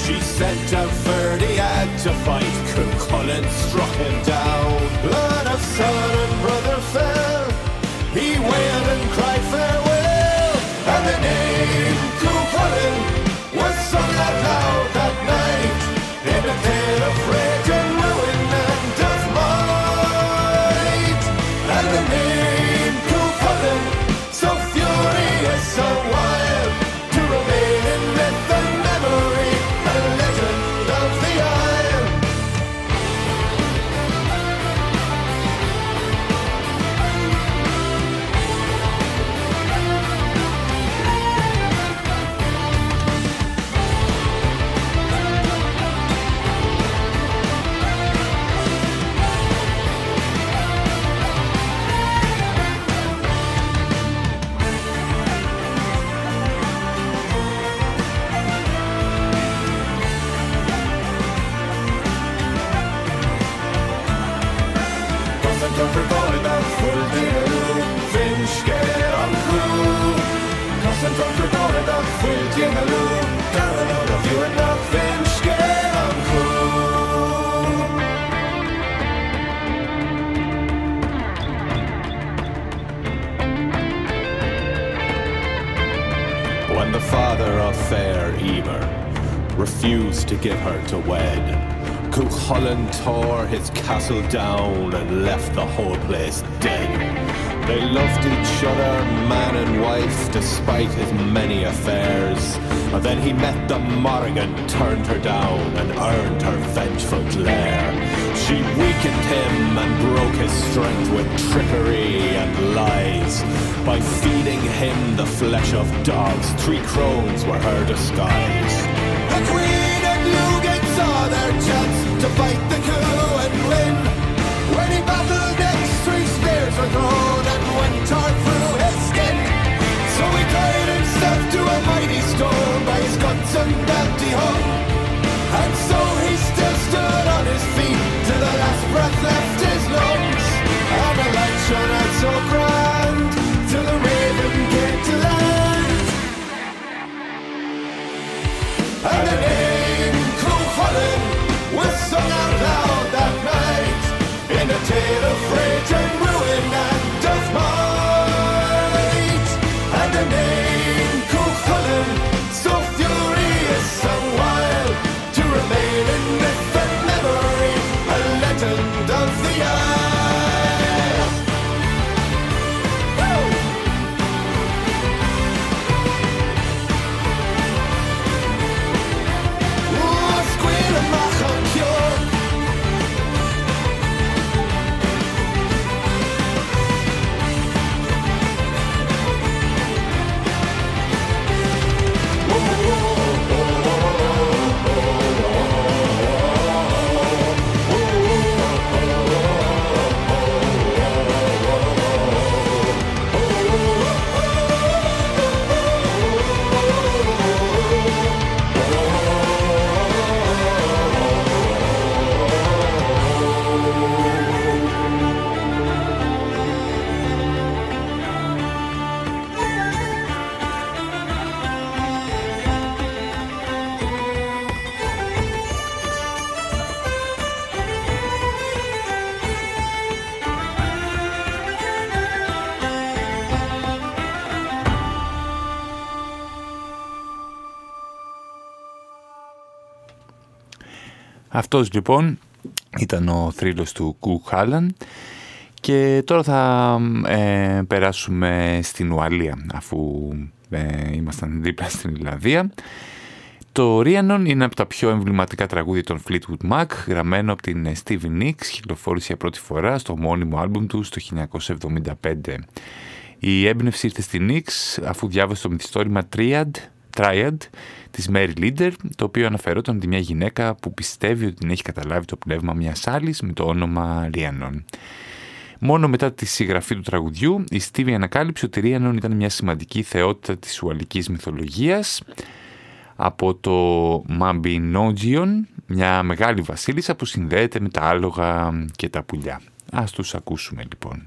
she sent out Ferdiad to fight. Cuchulain struck him down. Blood of son and brother fell. He wailed and When the father of fair Emer refused to give her to wed, Cuchulain tore his castle down and left the whole place dead. They loved each other, man and wife, despite his many affairs. And then he met the Morrigan, turned her down, and earned her vengeful glare. She weakened him and broke his strength with trickery and lies. By feeding him the flesh of dogs, three crones were her disguise. The Queen and Lugan saw their chance to fight the coup and win. By his guns and. So he still stood on his feet till the last breath left his lungs. And the light shone out so grand till the raven came to land. And the name Cuchulain was sung out loud that night in a tale of rage and ruin Αυτός λοιπόν ήταν ο θρύλος του Κου Χάλαν και τώρα θα ε, περάσουμε στην Ουαλία αφού ε, ήμασταν δίπλα στην Ιρλανδία. Το Rhiannon είναι από τα πιο εμβληματικά τραγούδια των Fleetwood Mac, γραμμένο από την Stevie Nicks, κυκλοφόρησε για πρώτη φορά στο μόνιμο άλμπουμ του στο 1975. Η έμπνευση ήρθε στη Nicks αφού διάβασε το μυθιστόρημα Triad, Triad της Mary Leader, το οποίο αναφερόταν ότι μια γυναίκα που πιστεύει ότι την έχει καταλάβει το πνεύμα μιας άλλης με το όνομα Ρίανον. Μόνο μετά τη συγγραφή του τραγουδιού, η Στίβη ανακάλυψε ότι Ρίανον ήταν μια σημαντική θεότητα της ουαλικής μυθολογίας από το Μαμπινότζιον, μια μεγάλη βασίλισσα που συνδέεται με τα άλογα και τα πουλιά. Ας τους ακούσουμε λοιπόν.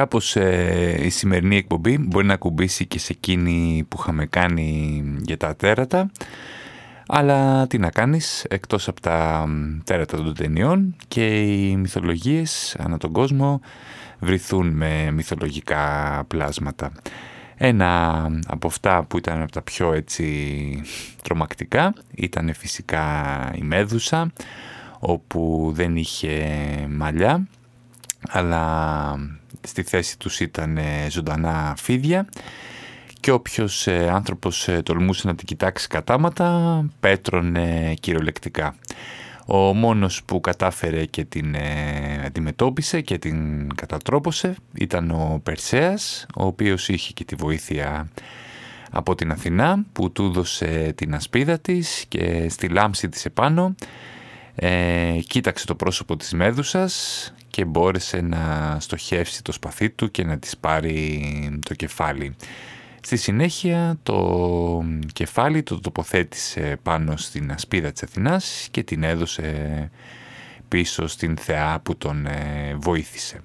Κάπως ε, η σημερινή εκπομπή μπορεί να κουμπίσει και σε εκείνη που είχαμε κάνει για τα τέρατα. Αλλά τι να κάνεις, εκτός από τα τέρατα των ταινιών και οι μυθολογίες ανά τον κόσμο βρηθούν με μυθολογικά πλάσματα. Ένα από αυτά που ήταν από τα πιο έτσι τρομακτικά ήταν φυσικά η Μέδουσα, όπου δεν είχε μαλλιά, αλλά στη θέση τους ήταν ε, ζωντανά φίδια και όποιος ε, άνθρωπος ε, τολμούσε να την κοιτάξει κατάματα πέτρωνε κυριολεκτικά. Ο μόνος που κατάφερε και την αντιμετώπισε και την κατατρόπωσε ήταν ο Περσέας, ο οποίος είχε και τη βοήθεια από την Αθηνά που του δώσε την ασπίδα της και στη λάμψη της επάνω ε, κοίταξε το πρόσωπο της Μέδουσας και μπόρεσε να στοχεύσει το σπαθί του και να της πάρει το κεφάλι. Στη συνέχεια το κεφάλι το τοποθέτησε πάνω στην ασπίδα της Αθηνάς και την έδωσε πίσω στην θεά που τον ε, βοήθησε.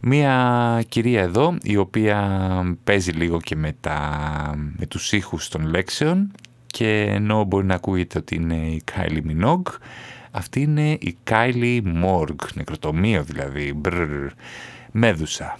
Μία κυρία εδώ η οποία παίζει λίγο και με, τα, με τους ήχους των λέξεων και ενώ μπορεί να ακούγεται ότι είναι η Kylie Minogue αυτή είναι η Kylie Morgue, νεκροτομείο δηλαδή, μπρρ, μέδουσα.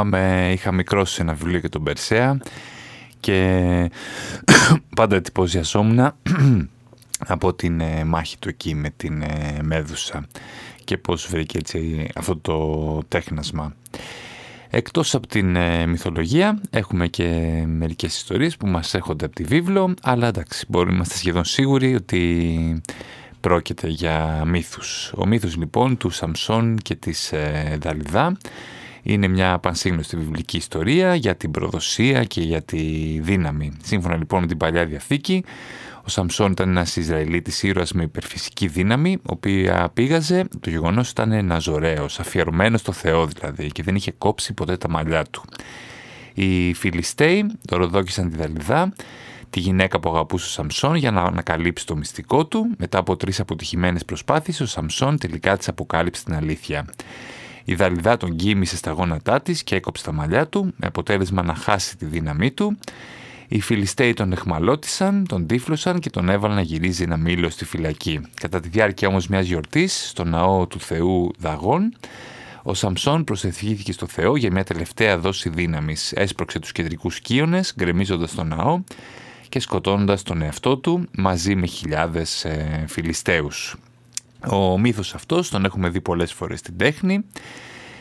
Θυμάμαι είχα μικρώσει ένα βιβλίο για τον Περσέα και [COUGHS] πάντα εντυπωσιαζόμουν [COUGHS] από την ε, μάχη του εκεί με την ε, Μέδουσα και πώς βρήκε έτσι αυτό το τέχνασμα. Εκτός από την ε, μυθολογία έχουμε και μερικές ιστορίες που μας έρχονται από τη βίβλο αλλά εντάξει μπορούμε να είμαστε σχεδόν σίγουροι ότι πρόκειται για μύθους. Ο μύθος λοιπόν του Σαμσόν και της ε, Δαλιδά είναι μια πανσύγνωστη βιβλική ιστορία για την προδοσία και για τη δύναμη. Σύμφωνα λοιπόν με την Παλιά Διαθήκη, ο Σαμσόν ήταν ένας Ισραηλίτης ήρωας με υπερφυσική δύναμη, ο οποία πήγαζε, το γεγονός ήταν ένας ζωραίος, αφιερωμένος στο Θεό δηλαδή, και δεν είχε κόψει ποτέ τα μαλλιά του. Οι Φιλιστέοι το τη Δαλιδά, τη γυναίκα που αγαπούσε ο Σαμσόν για να ανακαλύψει το μυστικό του. Μετά από τρεις αποτυχημένες προσπάθειες, ο Σαμσόν τελικά της αποκάλυψε την αλήθεια. Η Δαλιδά τον κοίμησε στα γόνατά της και έκοψε τα μαλλιά του, με αποτέλεσμα να χάσει τη δύναμή του. Οι Φιλιστέοι τον εχμαλώτησαν, τον τύφλωσαν και τον έβαλαν να γυρίζει ένα μήλο στη φυλακή. Κατά τη διάρκεια όμως μιας γιορτής, στο ναό του Θεού Δαγών, ο Σαμψόν προσευχήθηκε στο Θεό για μια τελευταία δόση δύναμης. Έσπρωξε τους κεντρικούς κύονες, γκρεμίζοντας τον ναό και σκοτώνοντας τον εαυτό του μαζί με χιλιάδες ε, Φιλιστέους. Ο μύθος αυτός τον έχουμε δει πολλές φορές στην τέχνη,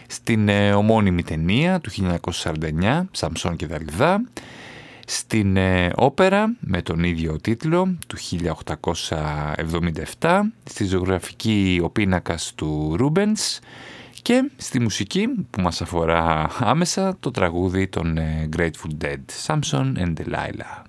στην ε, ομώνυμη ταινία του 1949, Σαμσόν και Δαλιδά, στην ε, όπερα με τον ίδιο τίτλο του 1877, στη ζωγραφική ο πίνακας του Ρούμπενς και στη μουσική που μας αφορά άμεσα το τραγούδι των ε, Grateful Dead, Samson and Delilah.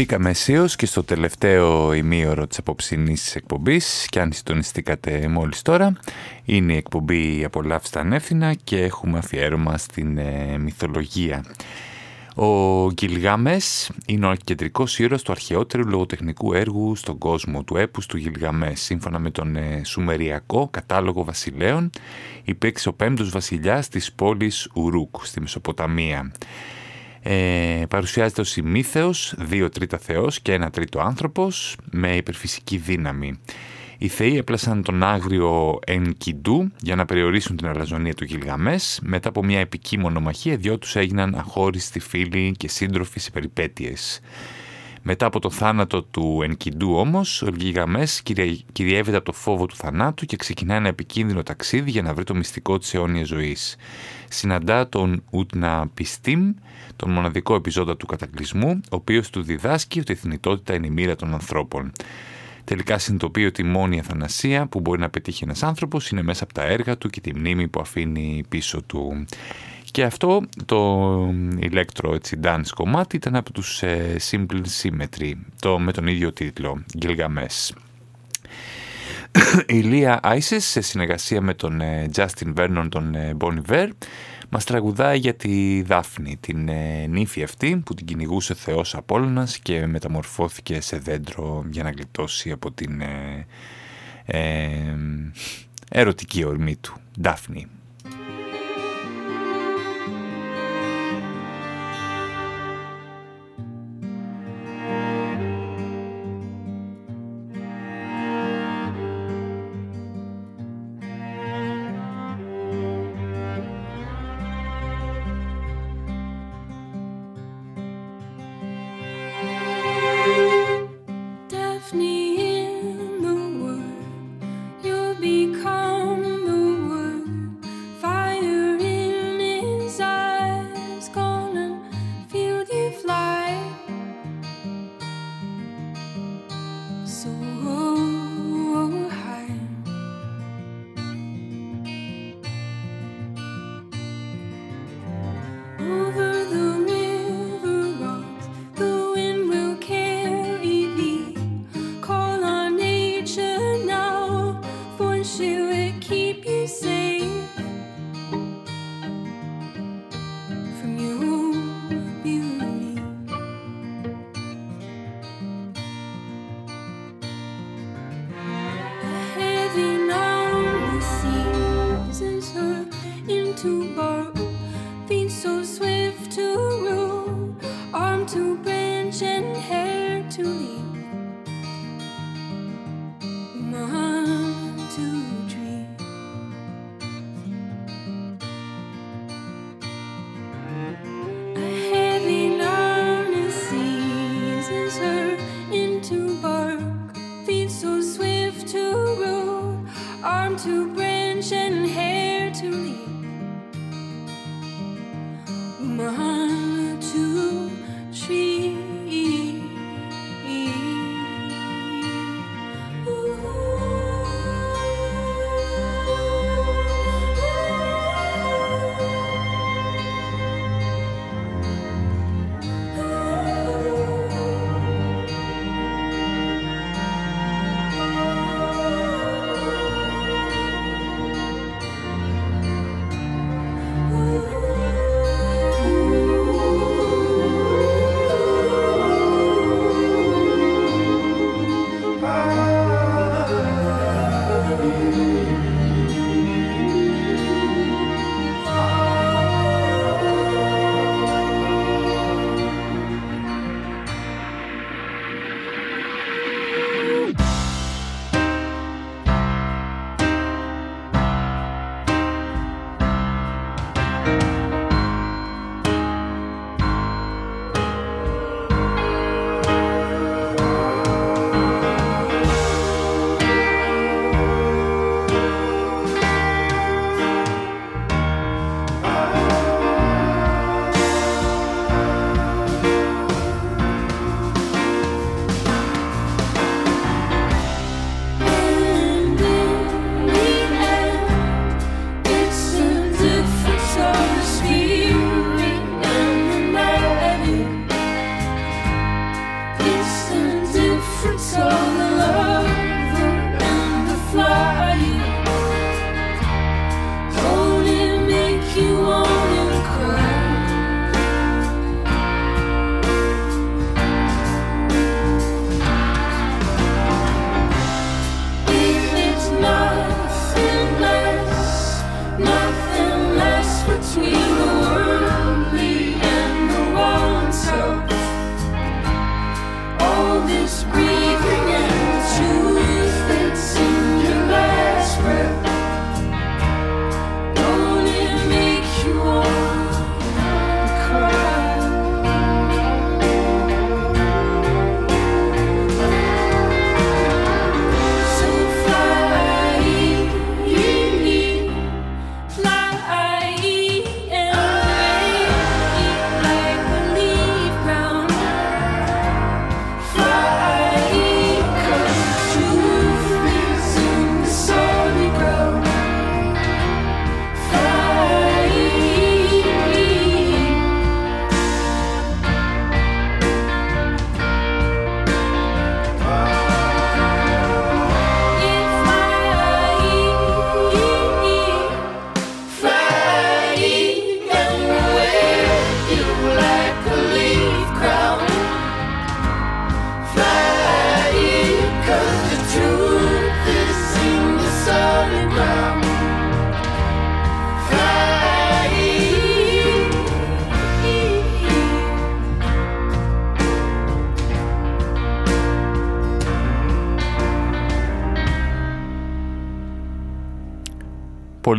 Μπήκαμε αισίως και στο τελευταίο ημίωρο της απόψινής εκπομπής και αν συντονιστήκατε μόλις τώρα είναι η εκπομπή «Απολαύστα ανεύθυνα» και έχουμε αφιέρωμα στην ε, μυθολογία. Ο Γιλγάμες είναι ο κεντρικός ήρωας του αρχαιότερου λογοτεχνικού έργου στον κόσμο του έπους του Γιλγαμές. Σύμφωνα με τον ε, Σουμεριακό κατάλογο βασιλέων υπήρξε ο πέμπτος βασιλιάς της πόλης Ουρούκ στη Μεσοποταμία. Ε, παρουσιάζεται ως ημίθεος, δύο τρίτα θεός και ένα τρίτο άνθρωπος με υπερφυσική δύναμη. Οι θεοί έπλασαν τον άγριο Ενκιντού για να περιορίσουν την αλαζονία του Γιλγαμές. Μετά από μια επική μονομαχία, δυο τους έγιναν αχώριστοι φίλοι και σύντροφοι σε περιπέτειες. Μετά από το θάνατο του Ενκιντού όμως, ο Γιλγαμές κυρια- κυριεύεται από το φόβο του θανάτου και ξεκινά ένα επικίνδυνο ταξίδι για να βρει το μυστικό της αιώνιας ζωής. Συναντά τον Ούτνα Πιστήμ, τον μοναδικό επιζώντα του κατακλυσμού, ο οποίος του διδάσκει ότι η θνητότητα είναι η μοίρα των ανθρώπων. Τελικά συνειδητοποιεί ότι η μόνη αθανασία που μπορεί να πετύχει ένας άνθρωπος είναι μέσα από τα έργα του και τη μνήμη που αφήνει πίσω του. Και αυτό το ηλέκτρο έτσι, dance κομμάτι ήταν από τους ε, Simple Symmetry, το, με τον ίδιο τίτλο, Gilgamesh. Η Λία Άισες σε συνεργασία με τον ε, Justin Vernon τον ε, Bon Iver μας τραγουδάει για τη Δάφνη, την ε, νύφη αυτή που την κυνηγούσε θεός Απόλλωνας και μεταμορφώθηκε σε δέντρο για να γλιτώσει από την ε, ε, ερωτική ορμή του. Δάφνη.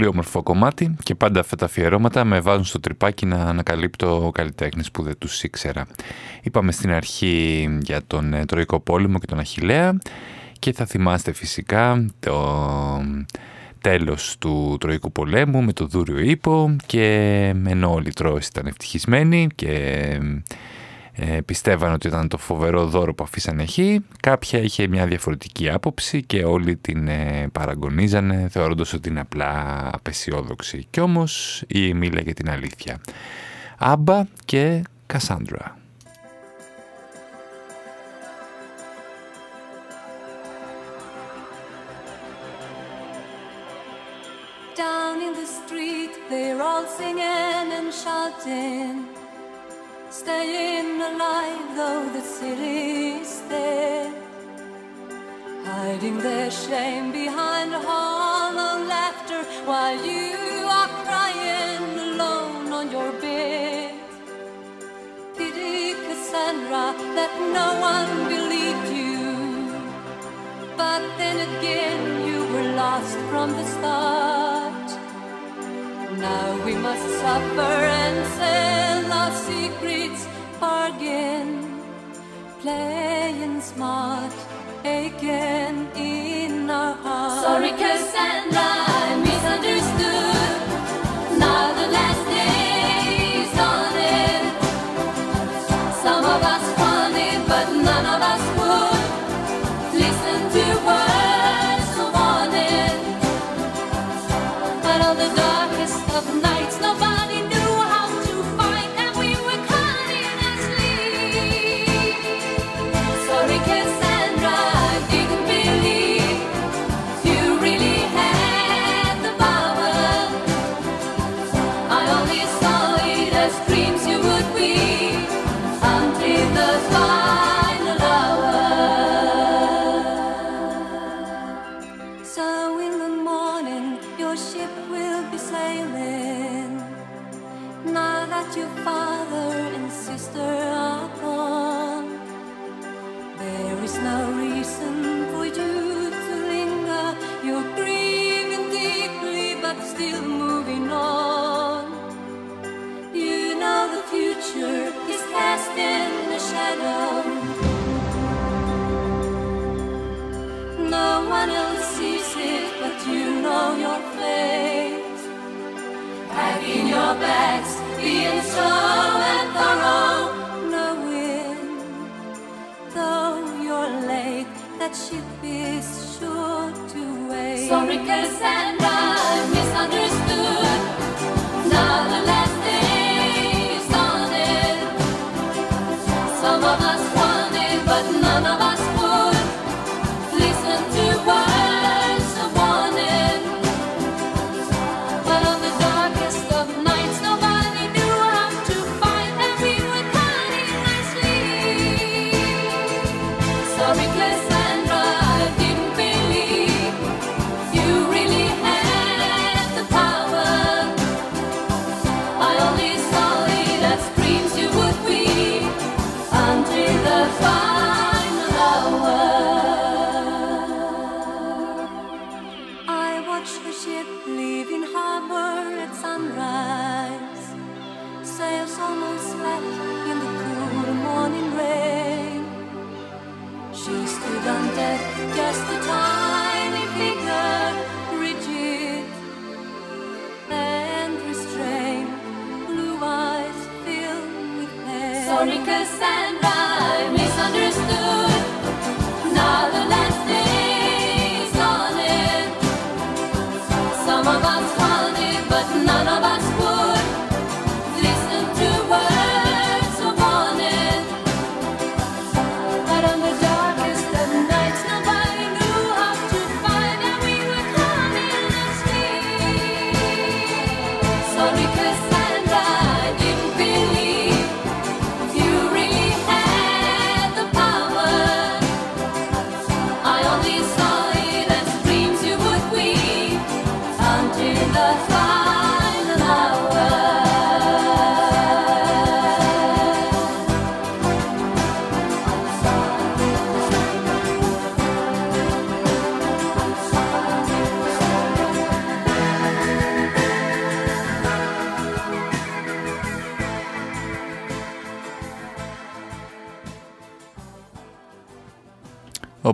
Πολύ όμορφο κομμάτι και πάντα αυτά τα αφιερώματα με βάζουν στο τρυπάκι να ανακαλύπτω καλλιτέχνες που δεν τους ήξερα. Είπαμε στην αρχή για τον ε, Τροϊκό Πόλεμο και τον Αχιλέα και θα θυμάστε φυσικά το τέλος του Τροϊκού Πολέμου με το Δούριο Ήπο και ενώ όλοι οι Τρόες ήταν ευτυχισμένοι και ε, πιστεύαν ότι ήταν το φοβερό δώρο που αφήσανε εκεί. Κάποια είχε μια διαφορετική άποψη και όλοι την ε, παραγωνίζανε θεωρώντας ότι είναι απλά απεσιόδοξη. Κι όμως η μίλαγε την αλήθεια. Άμπα και Κασάντρα. Down in the street, they're all singing and shouting. Staying alive though the city is dead. Hiding their shame behind hollow laughter while you are crying alone on your bed. Pity Cassandra that no one believed you. But then again, you were lost from the start. Now we must suffer and sell our secrets, bargain, playing smart. Again in our hearts. Sorry, Cassandra, and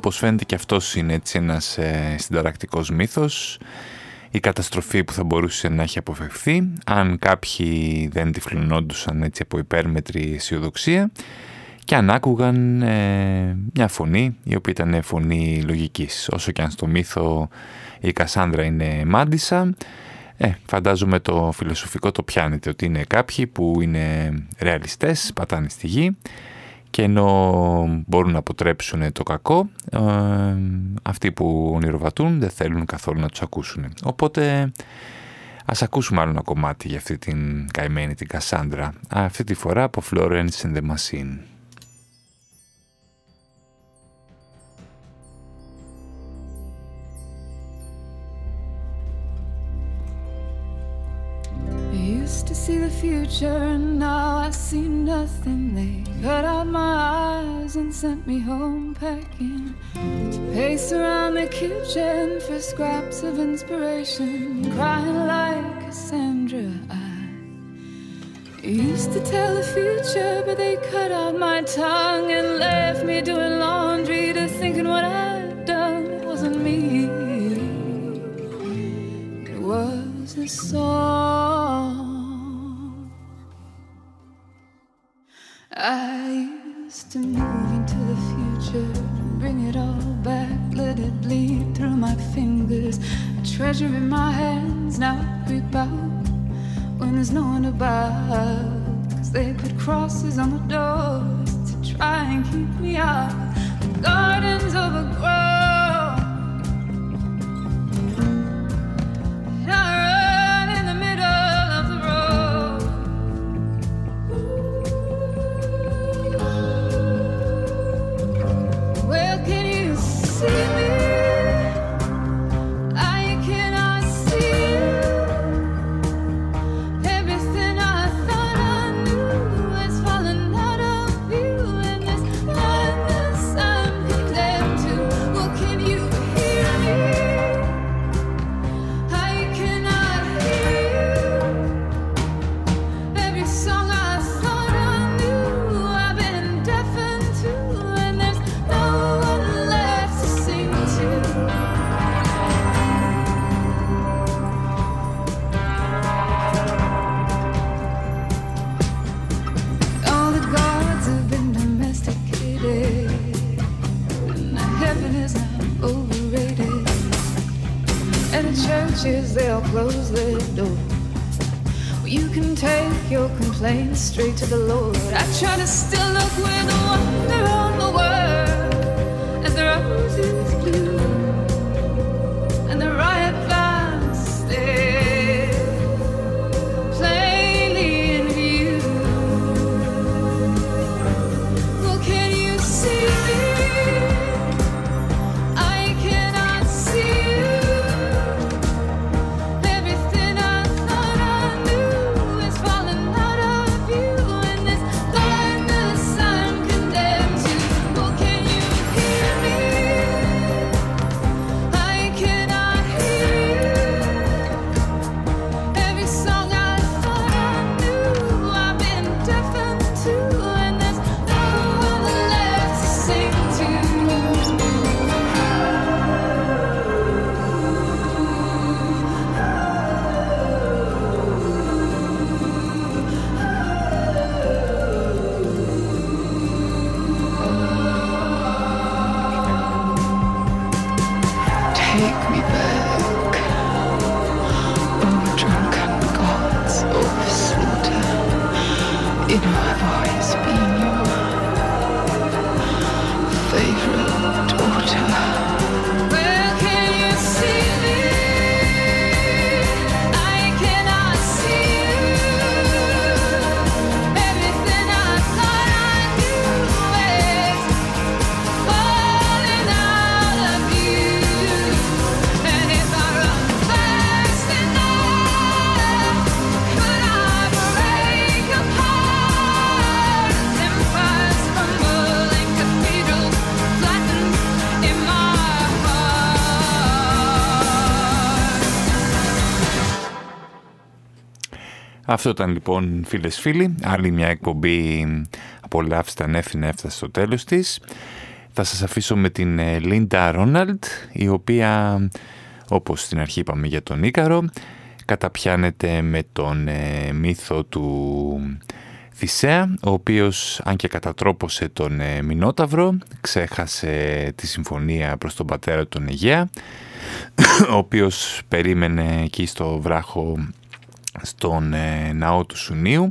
Όπως φαίνεται και αυτός είναι έτσι ένας ε, συνταρακτικός μύθος. Η καταστροφή που θα μπορούσε να έχει αποφευθεί αν κάποιοι δεν τυφλωνόντουσαν έτσι από υπέρμετρη αισιοδοξία και αν άκουγαν ε, μια φωνή η οποία ήταν φωνή λογικής. Όσο και αν στο μύθο η Κασάνδρα είναι μάντισα, ε, φαντάζομαι το φιλοσοφικό το πιάνετε ότι είναι κάποιοι που είναι ρεαλιστές, πατάνε στη γη και ενώ μπορούν να αποτρέψουν το κακό, ε, αυτοί που ονειροβατούν δεν θέλουν καθόλου να τους ακούσουν. Οπότε ας ακούσουμε άλλο ένα κομμάτι για αυτή την καημένη την Κασάνδρα. Αυτή τη φορά από Florence and the Machine. I used to see the future, and now I see nothing. They cut out my eyes and sent me home packing to pace around the kitchen for scraps of inspiration, crying like Cassandra. I used to tell the future, but they cut out my tongue and left me doing laundry to thinking what I'd done. Wasn't me. It was a song. I used to move into the future, bring it all back, let it bleed through my fingers. A treasure in my hands, now I creep out when there's no one about. Cause they put crosses on the doors to try and keep me out. The gardens overgrown. To the Lord. I try to still look with Adventure. Αυτό ήταν λοιπόν φίλες φίλοι, άλλη μια εκπομπή απολαύστε ανέφηνα έφτασε στο τέλος της. Θα σας αφήσω με την Λίντα Ρόναλντ, η οποία όπως στην αρχή είπαμε για τον Ίκαρο, καταπιάνεται με τον ε, μύθο του Θησέα, ο οποίος αν και κατατρόπωσε τον ε, Μινόταυρο, ξέχασε τη συμφωνία προς τον πατέρα του τον Αιγαία, [COUGHS] ο οποίος περίμενε εκεί στο βράχο στον ε, ναό του Σουνίου,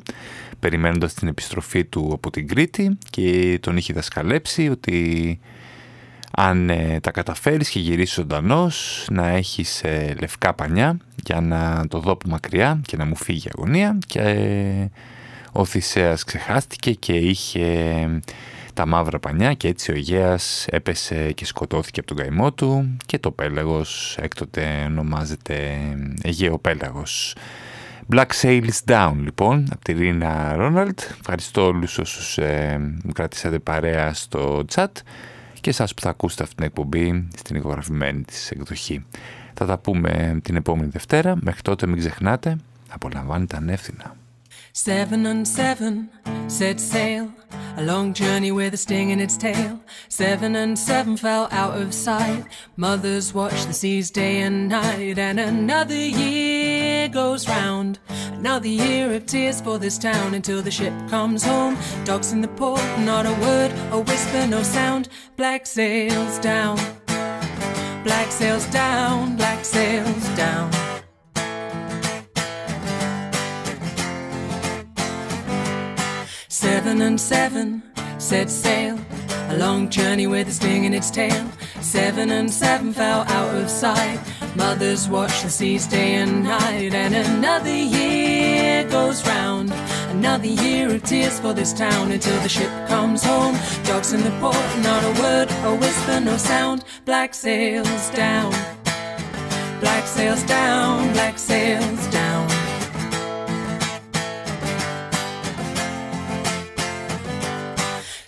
περιμένοντας την επιστροφή του από την Κρήτη και τον είχε δασκαλέψει ότι αν ε, τα καταφέρεις και γυρίσεις ζωντανός, να έχεις ε, λευκά πανιά για να το δω από μακριά και να μου φύγει η αγωνία και ε, ο Θησέας ξεχάστηκε και είχε τα μαύρα πανιά και έτσι ο Αιγαίας έπεσε και σκοτώθηκε από τον καημό του και το πέλαγος έκτοτε ονομάζεται Αιγαίο πέλαγος. Black Sails Down λοιπόν από τη Ρίνα Ρόναλτ. Ευχαριστώ όλους όσους ε, μου κρατήσατε παρέα στο chat και εσάς που θα ακούσετε αυτή την εκπομπή στην ηχογραφημένη της εκδοχή. Θα τα πούμε την επόμενη Δευτέρα. Μέχρι τότε μην ξεχνάτε, απολαμβάνετε ανεύθυνα. Seven and seven set sail, a long journey with a sting in its tail. Seven and seven fell out of sight. Mothers watch the seas day and night, and another year goes round. Another year of tears for this town until the ship comes home. Docks in the port, not a word, a whisper, no sound. Black sails down, black sails down, black sails down. Seven and seven set sail, a long journey with a sting in its tail. Seven and seven fell out of sight. Mothers watch the seas day and night, and another year goes round. Another year of tears for this town until the ship comes home. Dogs in the port, not a word, a whisper, no sound. Black sails down, black sails down, black sails down.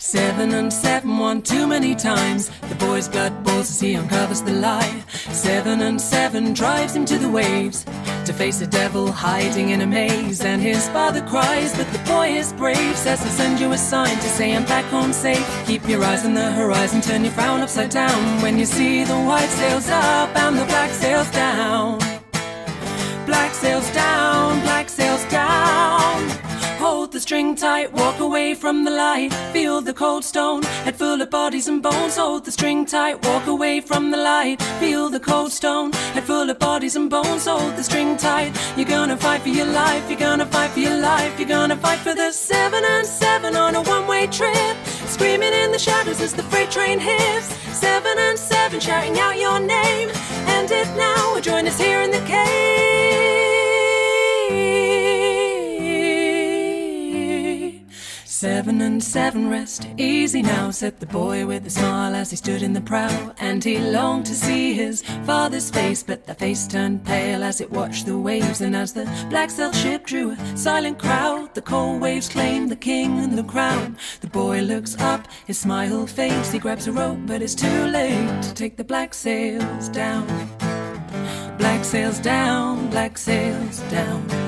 Seven and seven, one too many times. The boy's blood boils as he uncovers the lie. Seven and seven drives him to the waves to face a devil hiding in a maze. And his father cries, but the boy is brave. Says he'll send you a sign to say I'm back home safe. Keep your eyes on the horizon, turn your frown upside down. When you see the white sails up and the black sails down. Black sails down, black sails down. Hold the string tight, walk away from the light. Feel the cold stone, head full of bodies and bones. Hold the string tight, walk away from the light. Feel the cold stone, head full of bodies and bones. Hold the string tight. You're gonna fight for your life, you're gonna fight for your life. You're gonna fight for the seven and seven on a one way trip. Screaming in the shadows as the freight train hits. Seven and seven shouting out your name. End it now, or join us here in the cave. Seven and seven rest easy now, said the boy with a smile as he stood in the prow. And he longed to see his father's face, but the face turned pale as it watched the waves. And as the black sail ship drew a silent crowd, the cold waves claimed the king and the crown. The boy looks up, his smile fades. He grabs a rope, but it's too late to take the black sails down. Black sails down, black sails down.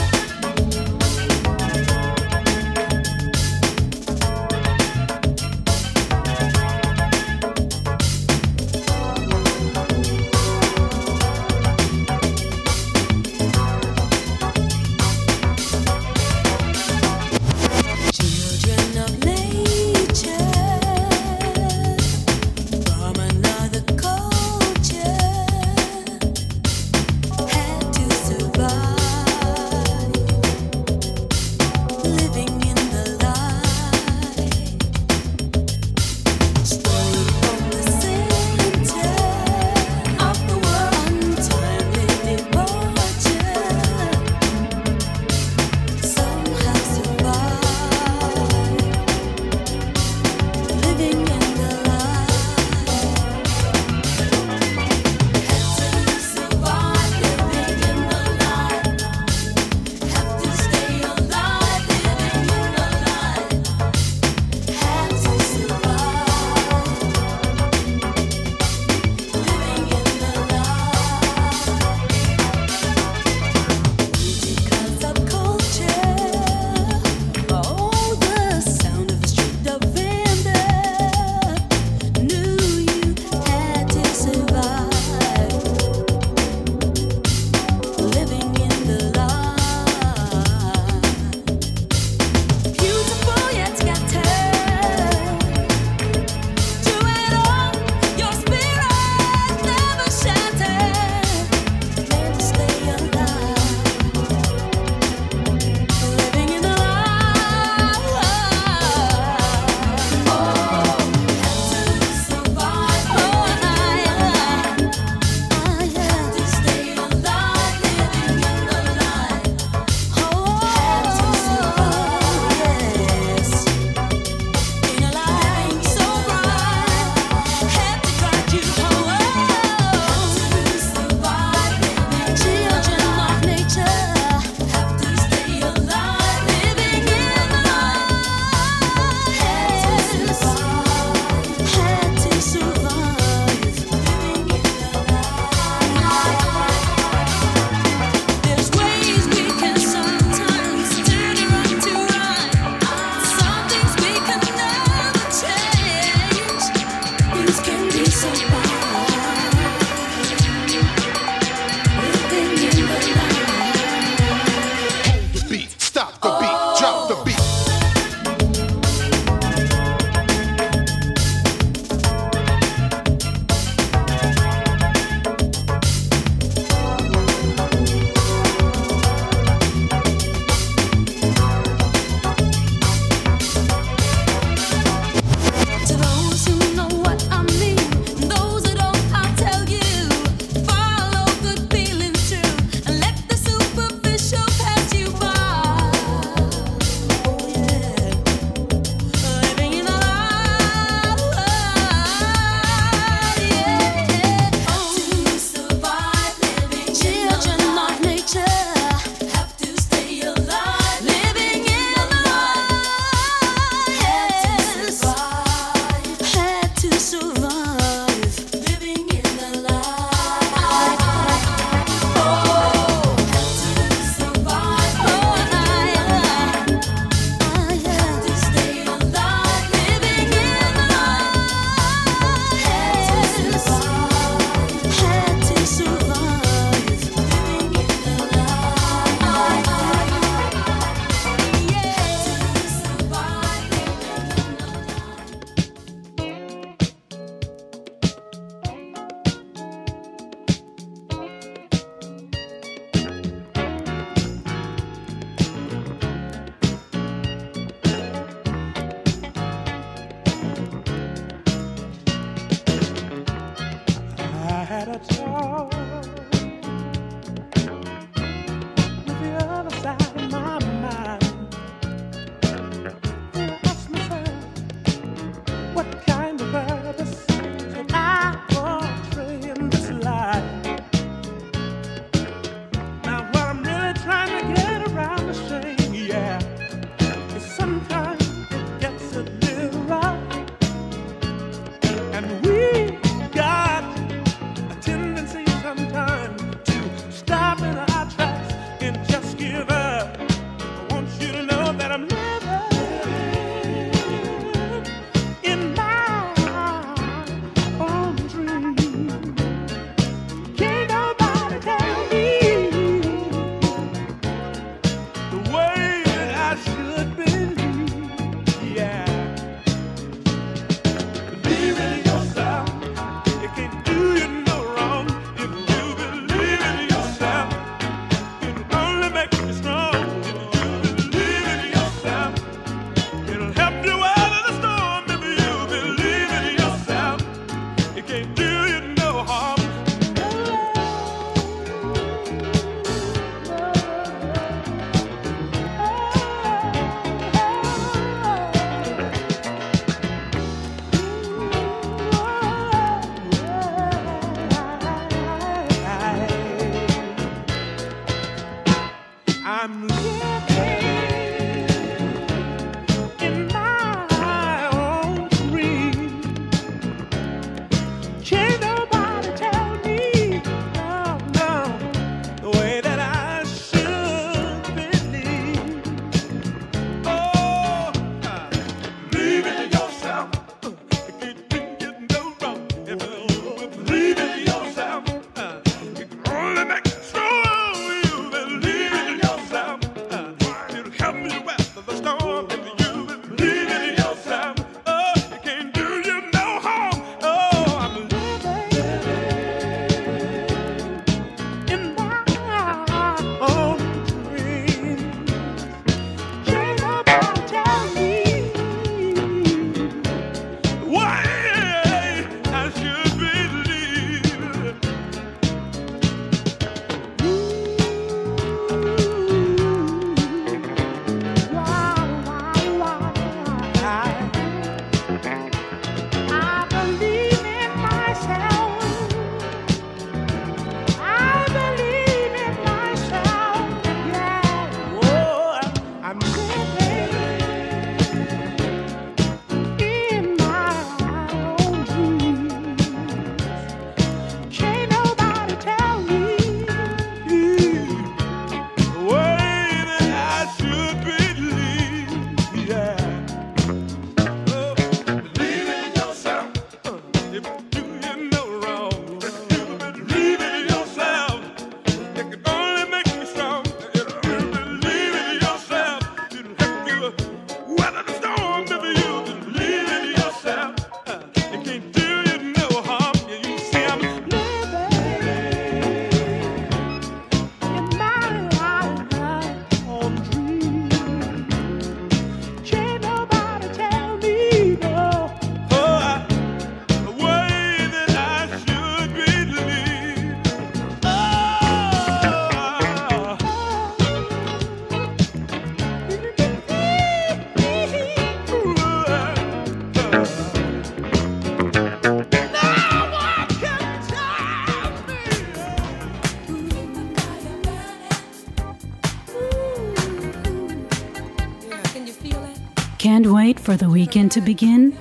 for the weekend to begin?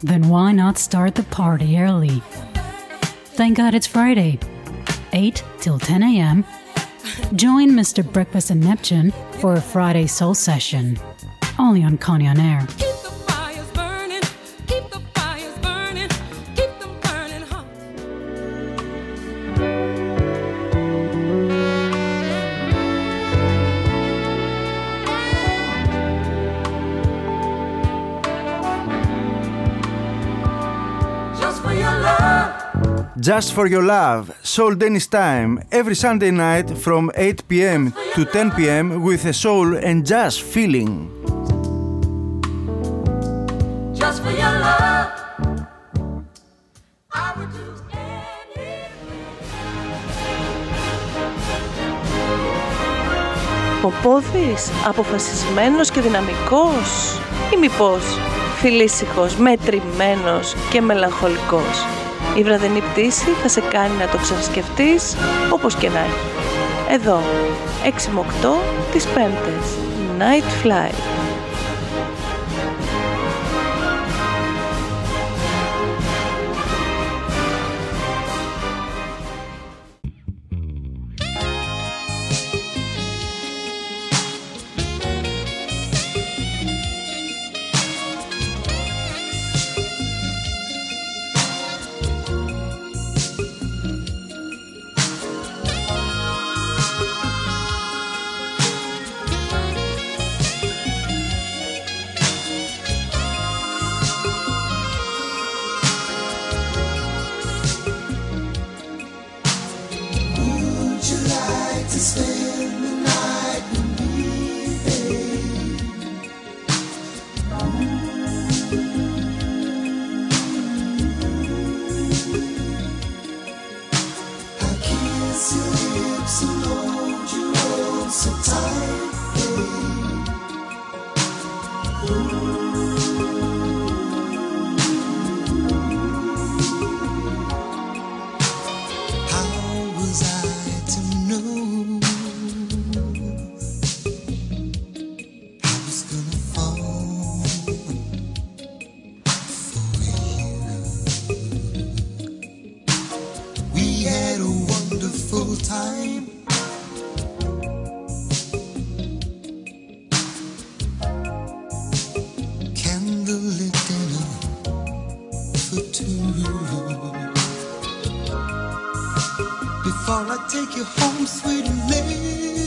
Then why not start the party early? Thank God it's Friday, 8 till 10 a.m. Join Mr. Breakfast and Neptune for a Friday soul session, only on Connie on Air. Just for Your Love, Soul Dennis Time, every Sunday night from 8 pm to 10 pm with a soul and jazz feeling. Just for your love, I would do anything. Ο Πόδης, αποφασισμένος και δυναμικός ή μήπως φιλήσυχος, μετρημένος και μελαγχολικός. Η βραδινή πτήση θα σε κάνει να το ξανασκεφτείς όπως και να έχει. Εδώ, 6 με 8 τις Πέμπτες, Night Flight.